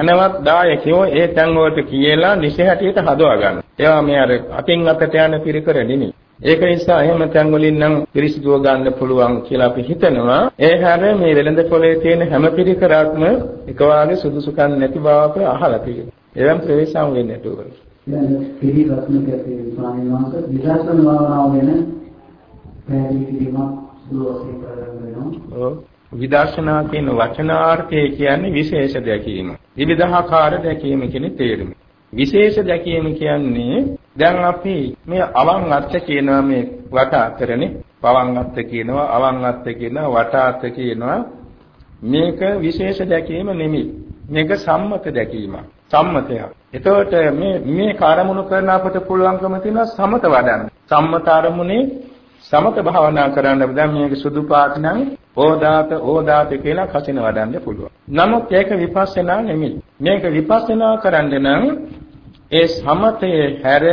යනවත් දායකයෝ ඒ තැන් වලට කියලා නිසි හැටියට හදවා ගන්න. ඒවා මේ අර අතින් අතට යන පිරිකර නෙමෙයි. ඒක නිසා එහෙම තැන් වලින් නම් පිරිසිදුව ගන්න පුළුවන් කියලා අපි හිතනවා. ඒ හැර මේ වෙළඳ පොලේ තියෙන හැම පිරිකරක්ම එක වාගේ සුදුසුකම් නැති බව අපි අහලා තියෙනවා. ඒවෙන් ප්‍රවේශම් වෙන්නට ඕන. දැන් පිළිගත්ම කැපේ ස්වාමීන් වහන්සේ විදර්ශන භාවනාව ගැන පැහැදිලි කිරීමක් සුවසේ කරගෙන වෙනවා. ඔව්. විදර්ශනා කියන වචනාර්ථය කියන්නේ විශේෂ දැකීම. විවිධාකාර දැකීම කියන තේරුම. විශේෂ දැකීම කියන්නේ දැන් අපි මේ අවන් අත්ත කියනවා මේ වට අතරනේ පවන් අත්ත කියනවා අවන් අත්ත කියනවා වට අත්ත කියනවා මේක විශේෂ දැකීම නෙමෙයි මේක සම්මත දැකීමක් සම්මතයක් එතකොට මේ මේ කාර්මුණු කරන අපට පුළුවන්කම තියෙනවා සමත වඩන්න සම්මත අරමුණේ සමත භාවනා කරන්න දැන් මේක සුදු පාට නම් ඕදාත ඕදාත කියලා කසින වඩන්න පුළුවන් නමුත් ඒක විපස්සනා නෙමෙයි මේක විපස්සනා කරන්න නම් ඒ සමතයේ හැර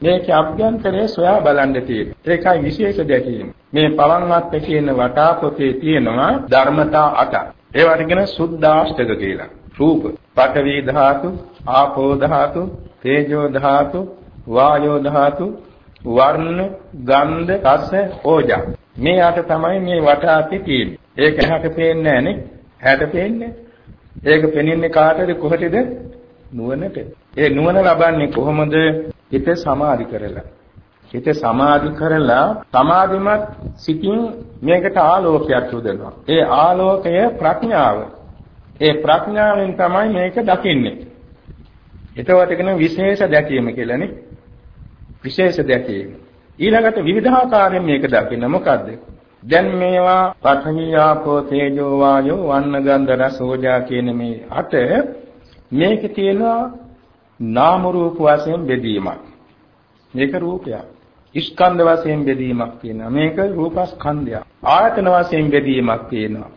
මේකේ අභ්‍යන්තරයේ සොයා බලන්න තියෙනවා. ඒකයි විශේෂ දැකීම. මේ පවන්වත් කියන වටාපොතේ තියෙනවා ධර්මතා 8. ඒවට කියන සුද්ධාෂ්ටක කියලා. රූප, පඨවි ධාතු, ආපෝ ධාතු, තේජෝ ධාතු, වායෝ ධාතු, වර්ණ, ගන්ධ, රස, ඕජා. මේ අට තමයි මේ වටාපි තියෙන්නේ. ඒක හැට පේන්නේ නැහනේ. හැට පේන්නේ. ඒක පෙනෙන්නේ කාටද කොහටද? නුවණට. ඒ නුවණ ලබන්නේ කොහොමද? හිත සමාධි කරලා. හිත සමාධි කරලා සමාධිමත් සිතින් මේකට ආලෝකයක් යොදනවා. ඒ ආලෝකය ප්‍රඥාව. ඒ ප්‍රඥාවෙන් තමයි මේක දකින්නේ. එතකොට කියන විශේෂ දැකීම කියලානේ. විශේෂ දැකීම. ඊළඟට විවිධාකාරයෙන් මේක දකින්න මොකද්ද? දැන් මේවා පඨවි ආපෝ තේජෝ වායෝ වන්න ගන්ධ රස ඕජා කියන මේ අට මේකේ තියෙනවා නාම රූප වශයෙන් බෙදීමක්. මේක රූපයක්. ස්කන්ධ වශයෙන් බෙදීමක් තියෙනවා. මේක රූපස්කන්ධයක්. ආයතන වශයෙන් බෙදීමක් තියෙනවා.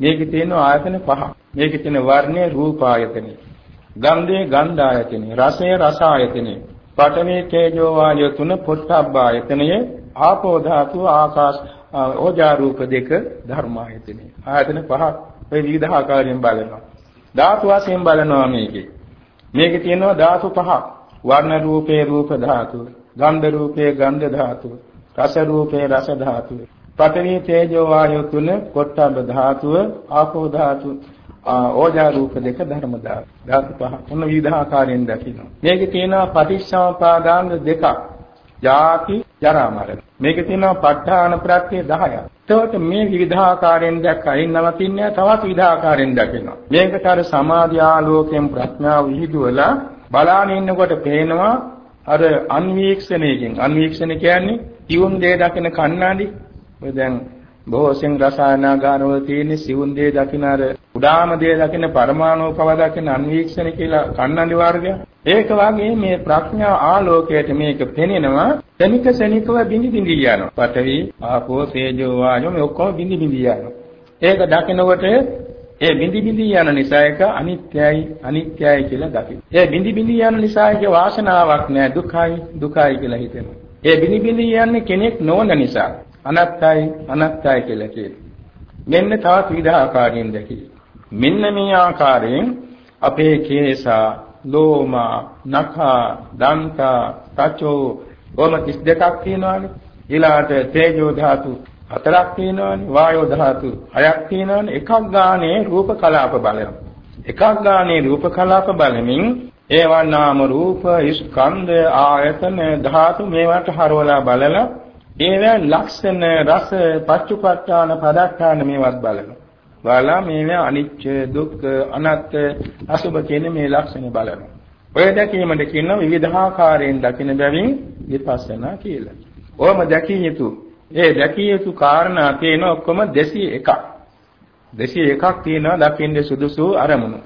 මේකේ තියෙනවා ආයතන පහ. මේකේ තියෙන වර්ණය රූප ආයතනෙ. ගන්ධය ගන්ධ ආයතනෙ. රසය රස ආයතනෙ. පඨමේ තේජෝ වායෝ තුන පොට්ටබ්බ ආයතනය. ආපෝ ධාතු ආකාශ ඕජා රූප දෙක ධර්ම ආයතනෙ. ආයතන පහක් ඔය විවිධ ආකාරයෙන් බලනවා. ධාතු වශයෙන් බලනවා මේකේ. මේකේ තියෙනවා ධාතු පහක්. වර්ණ රූපේ රූප ධාතුව. ගන්ධ රූපේ ගන්ධ ධාතුව. රස රූපේ රස ධාතුව. පඨවි තේජෝ වායෝ තුන පොට්ටබ්බ ධාතුව ආපෝ ධාතුව ඕජා රූප දෙක ධර්ම ධාතු ධාතු පහ මොන විවිධාකාරයෙන් දකිනවා. මේකේ තියෙනවා පටිච්චසමුපාදාංග දෙකක්. ජාති ජරා මරණ. මේකේ තියෙනවා ප ဋ ාණ ප්‍රත්‍ය 10ක් එතකොට මේ විවිධාකාරයෙන් දැක්කයින් නවතින්නේ තවත් විවිධාකාරයෙන් දකිනවා. මේකට අර සමාධි ආලෝකයෙන් ප්‍රඥාව විහිදුවලා බලාගෙන ඉන්නකොට පේනවා අර අන්වීක්ෂණයකින්. අන්වීක්ෂණ කියන්නේ තියුම් දේ දකින කණ්ණාඩි. ඔය දැන් බොහෝසෙන් රසායනාගාරවල තියෙන සිවුන් දේ දකින අර උඩාම දේ දකින පරමාණු පව දකින අන්වීක්ෂණ කියලා කන්නඩි වර්ගය. ඒක වගේ මේ ප්‍රඥා ආලෝකයට මේක පෙනෙනවා ශනික ශනිකව බිඳි බිඳි යනවා. පඨවි, ආපෝ, තේජෝ, වායෝ මේ ඔක්කොම බිඳි බිඳි යනවා. ඒක දකිනකොට ඒ බිඳි බිඳි යන නිසා එක අනිත්‍යයි අනිත්‍යයි කියලා දකින්න. ඒ බිඳි බිඳි යන නිසා ඒක වාසනාවක් නෑ දුකයි දුකයි කියලා හිතෙනවා. ඒ බිඳි බිඳි යන්නේ කෙනෙක් නොවන නිසා. අනත්තයි අනත්තයි කියලා කියනවා. මෙන්න තවත් විවිධ ආකාරයෙන් දැකි. මෙන්න මේ ආකාරයෙන් අපේ කේසා, ලෝමා, නඛා, දන්තා, තචෝ ඔම 32ක් තියෙනවානේ. ඊළාට තේජෝ ධාතු හතරක් තියෙනවානේ. වායෝ ධාතු හයක් තියෙනවානේ. එකක් ගානේ රූප කලාප බලනවා. එකක් ගානේ රූප කලාප බලමින් ඒවා නාම රූප ස්කන්ධ ආයතන ධාතු මේවට හරවලා බලලා ඒවා ලක්ෂණ රස පච්චුපට්ඨාන පදක්ඛාන මේවත් බලනවා. බලලා මේවා අනිච්ච දුක්ඛ අනත්ත අසුභ කියන මේ ලක්ෂණ බලනවා. ඔය දැකීමද කියන විවිධාකාරයෙන් දකින බැවින් විපස්සනා කියලා. ඕම දැකිය යුතු. ඒ දැකිය යුතු කාරණා තියෙන ඔක්කොම 201ක්. 201ක් තියෙනවා දකින්නේ සුදුසු අරමුණු.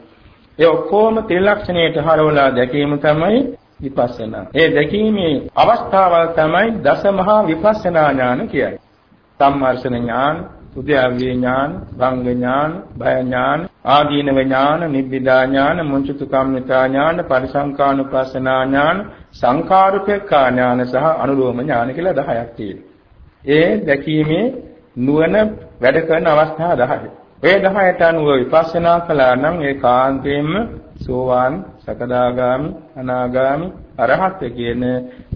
ඒ ඔක්කොම ත්‍රිලක්ෂණයට හරවලා දැකීම තමයි විපස්සනා. ඒ දැකීමේ අවස්ථාවල් තමයි දසමහා විපස්සනා ඥාන කියන්නේ. සම්මර්ෂණ ඥාන, උද්‍යාව්‍ය ඥාන, භංග ඥාන, භය ඥාන, ආදීනව ඥාන, නිබ්බිදා ඥාන, මුංචතු කම්මිතා ඥාන, පරිසංකානුපස්සනා ඥාන, සංකාරුපේක්ඛා ඥාන සහ අනුලෝම ඥාන කියලා 10ක් තියෙනවා. ඒ දැකීමේ නුවණ වැඩ කරන අවස්ථා 10යි. ඔය 10ට අනුව විපස්සනා කළා නම් ඒ කාන්තේම සෝවාන් සකදාගාමි අනාගාමි අරහත් කියන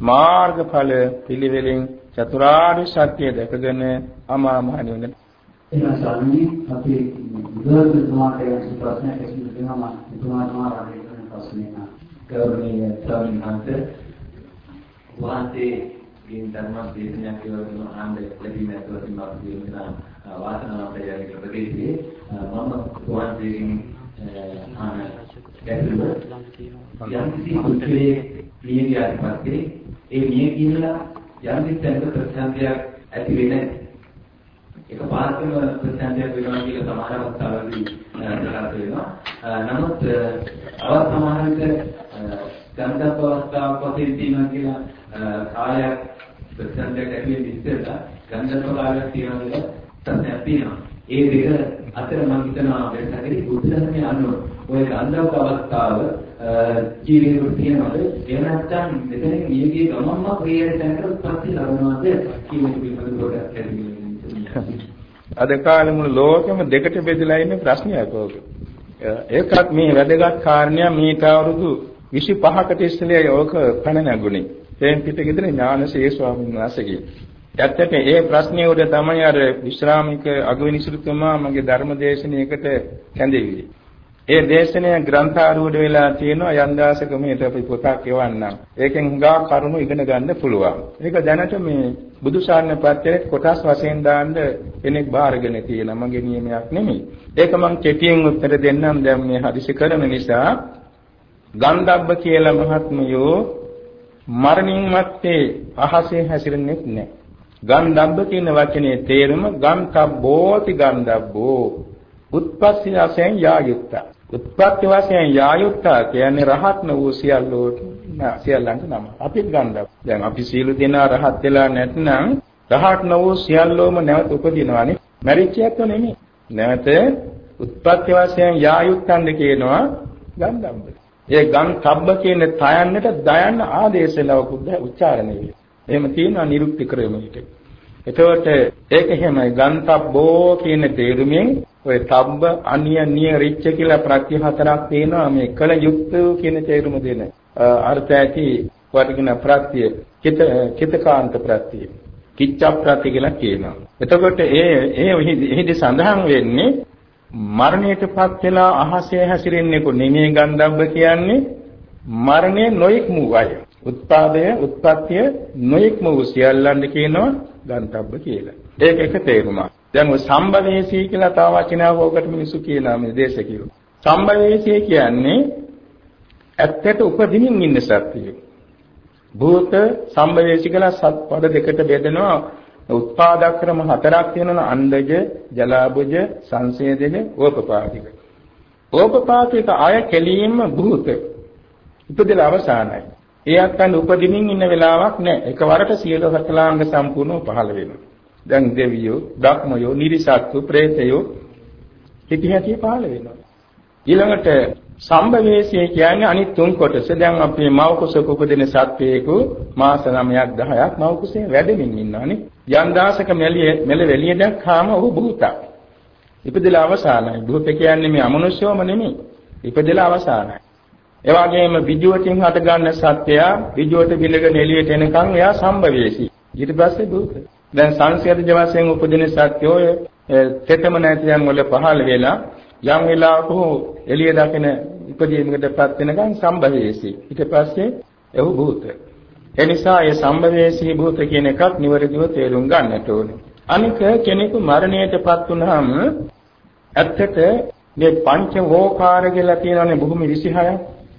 මාර්ගඵල පිළිවෙලින් චතුරාර්ය සත්‍ය දැකගෙන අමා මහ නිවන. එහෙනම් සාමාන්‍යයෙන් අපි බුදුරජාණන් වහන්සේගේ ප්‍රශ්නයක් ඇසුරුනම එතුමාට මාරාගේ කරන ප්‍රශ්නයක් ගෞරවනීය ස්වාමීන් වහන්සේ වහන්සේ ගෙන් ධර්ම දේශනයක් කියලා දෙන ආන්ද ලැබීම ඇතුළතින් මම කියනවා වාසනාවක් ලැබෙන කියලා ප්‍රදේශයේ මම වහන්සේගෙන් ආන ගැටලුව යම් කිසි කුච්චලේ මිය ගියාට පස්සේ ඒ මිය ගිහිල්ලා යම් කිසි තැනක ප්‍රතිසන්දියක් ඇති වෙන්නේ එක පාර්ශ්වම ප්‍රතිසන්දියක් වෙනවා කියලා සමහර අවස්ථාවලදී ප්‍රකාශ වෙනවා. නමුත් අව සමහර විට ගන්ධබ්බ අවස්ථාවක් වශයෙන් තියෙනවා කියලා කාලයක් ප්‍රතිසන්දියක් ඇති වෙන්නේ ඉස්සෙල්ලා ගන්ධබ්බ කාලයක් තියෙනවා කියලා ප්‍රශ්නයක් තියෙනවා. ඒ දෙක අතර මම හිතනවා වෙනසකදී බුද්ධ ධර්මයේ අනුව ඔය ගන්ධබ්බ අවස්ථාව ජීවිතේ තියෙනවද එහෙම නැත්නම් මෙතනින් ගියගේ ගමම්ම ප්‍රියට තැනකට උත්පත්ති ලබනවද කියන එක පිළිබඳව පොඩ්ඩක් අද කාලේ මුළු ලෝකෙම දෙකට බෙදලා ඉන්න ප්‍රශ්නයක් ඕක. ඒකත් මේ වැදගත් කාරණයක් මේට අවුරුදු 25කට ඉස්සෙල්ලා ඕක පැන නැගුණේ. තෙන් පිටකෙදෙන ඥානසේ ස්වාමීන් වහන්සේගේ. ඇත්තට ඒ ප්‍රශ්නේ උඩ තමයි අර විශ්‍රාමික අගවිනිසුතුමා මගේ ධර්මදේශනයකට කැඳෙවිලි. ඒ දේශනය ග්‍රන්ථාරූඪ වෙලා තියෙනවා යන්දාසක මේට අපි පොතක් එවන්නම්. ඒකෙන් හුඟා කරුණු ඉගෙන ගන්න පුළුවන්. ඒක දැනට මේ බුදුසාරණ පත්‍රයේ කොටස් වශයෙන් දාන්න කෙනෙක් බාරගෙන තියෙන මගේ නියමයක් නෙමෙයි. ඒක මම කෙටියෙන් උත්තර දෙන්නම් දැන් මේ හදිසි කරන නිසා ගන්ධබ්බ කියලා මහත්මයෝ මරණින් මත්තේ අහසේ හැසිරෙන්නේ නැහැ. ගන්ධබ්බ කියන වචනේ තේරුම ගන්තබ්බෝති ගන්ධබ්බෝ උත්පත්ති වශයෙන් යායුක්තා උත්පත්ති වශයෙන් යායුක්තා කියන්නේ රහත් වූ සියල්ලෝ සියල්ලන්ට නම. අපිත් ගන්නවා. දැන් අපි සීල දෙනා රහත් වෙලා නැත්නම් රහත් වූ සියල්ලෝම නැවත උපදිනවානේ. මරිච්චයක් නෙමෙයි. නැවත උත්පත්ති වශයෙන් යායුක්තන්ද කියනවා ගන්ධබ්බ. ඒ ගන් කබ්බ කියන තයන්නට දයන්න ආදේශලවකුත් උච්චාරණය වේ. එහෙම තියෙනවා නිරුක්ති ක්‍රමයකට. එතකොට ඒක එහෙමයි ගන්තබ්බෝ කියන තේරුමෙන් ඔය තබ්බ අනිය නිය රිච්ච කියලා ප්‍රත්‍ය හතරක් තියෙනවා. මේ කල යුක්ත කියන තේරුම දෙන අර්ථ ඇති වටින ප්‍රත්‍ය චිත චිතකාන්ත ප්‍රත්‍ය කිච්ඡ ප්‍රත්‍ය කියලා කියනවා. එතකොට ඒ ඒ එහිදී සඳහන් වෙන්නේ මරණයටපත් වෙලා අහසේ හැසිරෙන්නේ කො නෙමේ ගන්ධබ්බ කියන්නේ මරණය නොයික් මූ අය. උත්පාදය උත්පත්තිය නොයික් මූ සියල්ලන්ද කියනවා ගන්තබ්බ කියලා. ඒක එක තේරුමක්. දැන් ඔය සම්බවේසී කියලා තව වචනයක් ඕකට මිනිස්සු කියනවා මේ දේශකියෝ. සම්බවේසී කියන්නේ ඇත්තට උපදිනින් ඉන්න සත්‍යය. භූත සම්බවේසී කියලා සත් පද දෙකට බෙදෙනවා. උත්පාදක් ක්‍රම හතරක් තියෙනවා අණ්ඩජ, ජලාබුජ, සංසේදන, ඕපපාතික. ඕපපාතික ආය කෙලින්ම භූත. ඉපදෙලා අවසానයි. ඒ අත්තන් උපදිනින් ඉන්න වෙලාවක් නැහැ. එකවරට සියලු සකලාංග සම්පූර්ණව පහළ වෙනවා. දැන් දෙවියෝ, බ්‍රහ්මයෝ, නිරිසත්තු, പ്രേතයෝ හිටි හැටි පහළ වෙනවා. ඊළඟට සම්භවේශය කියන්නේ අනිත් තුන් කොටස. දැන් අපේ මව කුසක උපදින සත්වයෙකු මාස 9ක් 10ක් මව කුසෙන් වැඩමින් ඉන්නවානේ. යම් දාසක මෙළිය මෙල වෙලිය දැක්කාම ඔහු භූතක්. ඉපදෙලා අවසానයි. භූත කියන්නේ මේ අමනුෂ්‍යවම නෙමෙයි. ඉපදෙලා අවසానයි. ඒ වගේම විජුවටින් හට ගන්න සත්‍යය විජුවට බිඳගෙන එළියට එනකන් එයා සම්භවේශී. ඊට පස්සේ භූත. දැන් සංසියද වශයෙන් උපදින සත්‍යෝ තෙතම නැති යම් වල පහළ වෙලා යම් වෙලාවක එළිය දකින ඉපදීමකටපත් වෙනකන් සම්භවේසී. ඊට පස්සේ එහු භූත. ඒ නිසා ඒ සම්භවේසී භූත කියන එකක් නිවැරදිව තේරුම් ගන්නට ඕනේ. අනික කෙනෙකු මරණයටපත් වුනහම ඇත්තට මේ පංච වෝකාර කියලා කියනනේ භූමි 26ක්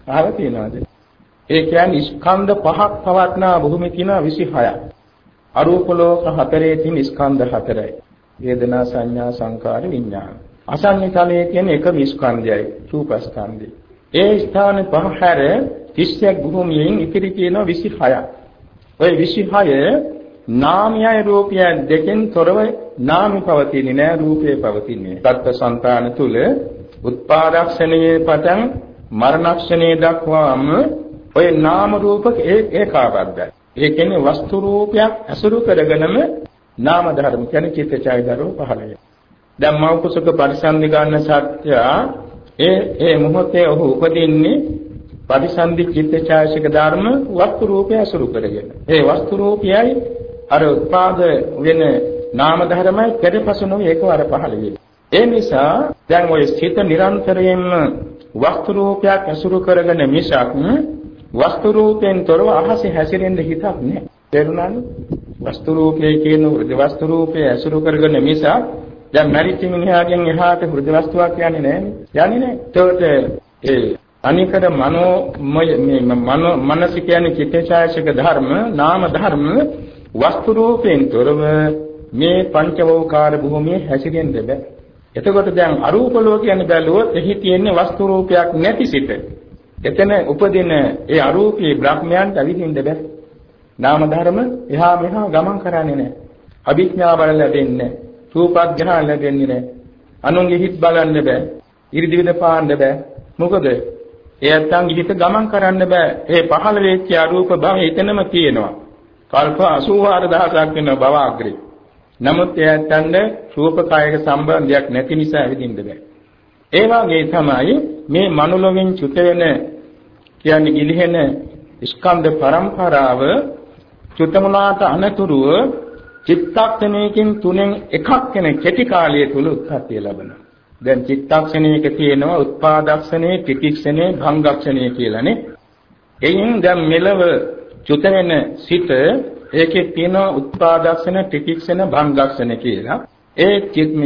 අහලා තියෙනවද? ඒ කියන්නේ ස්කන්ධ පහක් පවත්නා භූමි තියෙනවා 26ක් අරූප ලෝක හතරේ තියෙන ස්කන්ධ හතරයි. වේදනා සංඥා සංකාර විඥාන. අසඤ්ඤ තලයේ තියෙන එකම ස්කන්ධයයි රූපස්කන්ධය. ඒ ස්ථාන පහ හැර 30ක් භූමියෙන් ඉතිරි තියෙනවා 26ක්. ওই 26 නාමයයි රූපයයි දෙකෙන් තොරව නාමි පවතින්නේ නෑ රූපේ පවතින්නේ. සත්ත්වසංතාන තුල උත්පාදක්ෂණයේ පටන් මරණක්ෂණයේ දක්වාම ඔය නාම රූපක ඒකාබද්ධයි. ඒ කියන්නේ වස්තු රූපයක් අසුරු කරගෙනම නාම ධර්ම කියන්නේ චිත්තචෛ ධර්ම පහළ වෙනවා. දැන් මව කුසක පරිසන්දි ගන්න සත්‍ය ඒ ඒ මොහොතේ ඔහු උපදින්නේ පරිසන්දි චිත්තචෛසික ධර්ම වස්තු රූපය අසුරු කරගෙන. ඒ වස්තු රූපයයි අර උත්පාද වෙන නාම ධර්මයි කෙරපසු නොවේ ඒකවර පහළ වෙන්නේ. ඒ නිසා දැන් ඔය සිත නිරන්තරයෙන්ම වස්තු රූපයක් අසුරු කරගෙන මිසක් වස්තු රූපයෙන් තොරව අහසේ හැසිරෙන්න හිතක් නැහැ. තේරුණාද? වස්තු රූපය කියන හෘද වස්තු රූපය ඇසුරු කරගෙන මිස දැන් මැරිච්ච මිනිහාගෙන් එහාට හෘද වස්තුවක් යන්නේ නැහැ. යන්නේ නැහැ. ඒකට ඒ අනිකර මනෝ මේ මනෝ මනස කියන්නේ චිත්තචෛසික ධර්ම, නාම ධර්ම වස්තු රූපයෙන් තොරව මේ පංචවෝකාර භූමියේ හැසිරෙන්න බෑ. එතකොට දැන් අරූප ලෝකයන් බැලුවොත් එහි තියෙන වස්තු රූපයක් නැති සිට එතන උපදින ඒ අරූපී බ්‍රහ්මයන්ට අවිදින්න බෑ. නාම ධර්ම එහා මෙහා ගමන් කරන්නේ නැහැ. අභිඥා බල ලැබෙන්නේ නැහැ. රූපඥාන ලැබෙන්නේ නැහැ. අනුන්ගේ හිත් බලන්න බෑ. ඉරිදිවිද පාන්න බෑ. මොකද ඒ නැත්තම් හිත ගමන් කරන්න බෑ. ඒ පහළ වෙච්ච අරූප භව එතනම තියෙනවා. කල්ප 84000ක් වෙන භව අග්‍රේ. නමුත් එයන්ට රූප කායක සම්බන්ධයක් නැති නිසා ඇවිදින්න බෑ. ඒ වගේ තමයි මේ මනුලොවෙන් චුත වෙන කියන්නේ ගිලිහෙන ස්කන්ධ පරම්පරාව චුතමුණාට අනතුරුව චිත්තක්ෂණයකින් තුනෙන් එකක් වෙන කෙටි කාලය තුල උත්පත්ති ලැබෙනවා. දැන් චිත්තක්ෂණයක තියෙනවා උත්පාදක්ෂණේ, පිටික්ෂණේ, භංගක්ෂණේ කියලානේ. එයින් දැන් මෙලව චුත වෙන සිට ඒකේ තියෙනවා උත්පාදක්ෂණ, පිටික්ෂණ, භංගක්ෂණ කියලා. ඒ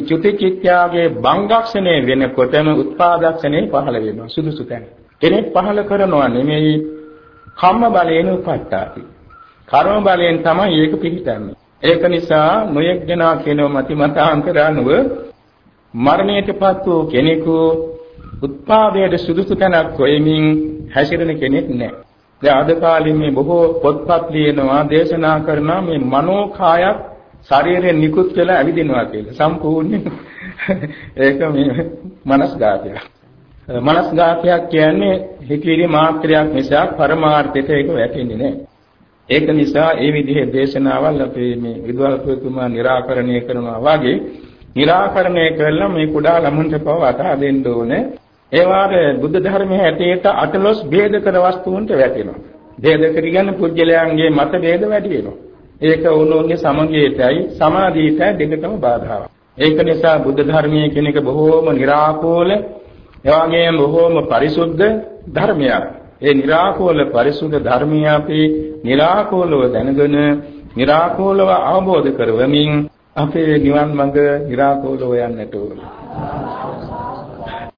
චුති චිත්‍යාගේ භංගක්ෂණේ වෙනකොටම උත්පාදක්ෂණේ පහළ වෙනවා සුදුසු තැන. කෙනෙක් පහළ කරනවා නෙමෙයි කම්ම බලයෙන් උපට්ඨාති. කර්ම බලයෙන් තමයි ඒක පිළිගන්නේ. ඒක නිසා නොයෙක් දෙනා කියනවා මති මතාන්තර අනුව මරණයටපත් වූ කෙනෙකු උත්පාදයට සුදුසු තැනක් හොයමින් හැසිරෙන කෙනෙක් නැහැ. දැන් අද කාලේ මේ බොහෝ පොත්පත් ලියනවා දේශනා කරනවා මේ මනෝකායත් ශරීරයෙන් නිකුත් වෙලා ඇවිදිනවා කියලා. සම්පූර්ණයෙන් ඒක මේ මනස්ගාතයක්. මනස්ගතයක් කියන්නේ හිතවිලි මාත්‍රයක් නිසා පරමාර්ථයට ඒක වැටෙන්නේ නැහැ. ඒක නිසා ඒ විදිහේ දේශනාවල් අපේ මේ විද්වල්පතුමා निराකරණය කරනවා වගේ निराකරණය කළා මේ කුඩා ළමුන්ට පව අතහ දෙන්න ඕනේ. ඒ වාගේ බුද්ධ ධර්මයේ හැටියට අටලොස් ભેද කර වස්තුන්ට වැටෙනවා. ભેද කරගෙන පුජ්‍යලයන්ගේ මත ભેද වැඩි වෙනවා. ඒක උන්වන්ගේ සමගියටයි සමාධියටයි දෙකටම බාධාවක්. ඒක නිසා බුද්ධ ධර්මයේ කෙනෙක් බොහෝම निराකෝල එවාගේම බොහෝම පරිසුද්ධ ධර්මයක්. ඒ निराකෝල පරිසුද්ධ ධර්මය අපි निराකෝලව දැනගෙන निराකෝලව අවබෝධ කරවමින් අපේ නිවන් මඟ निराකෝලව යන්නට ඕන.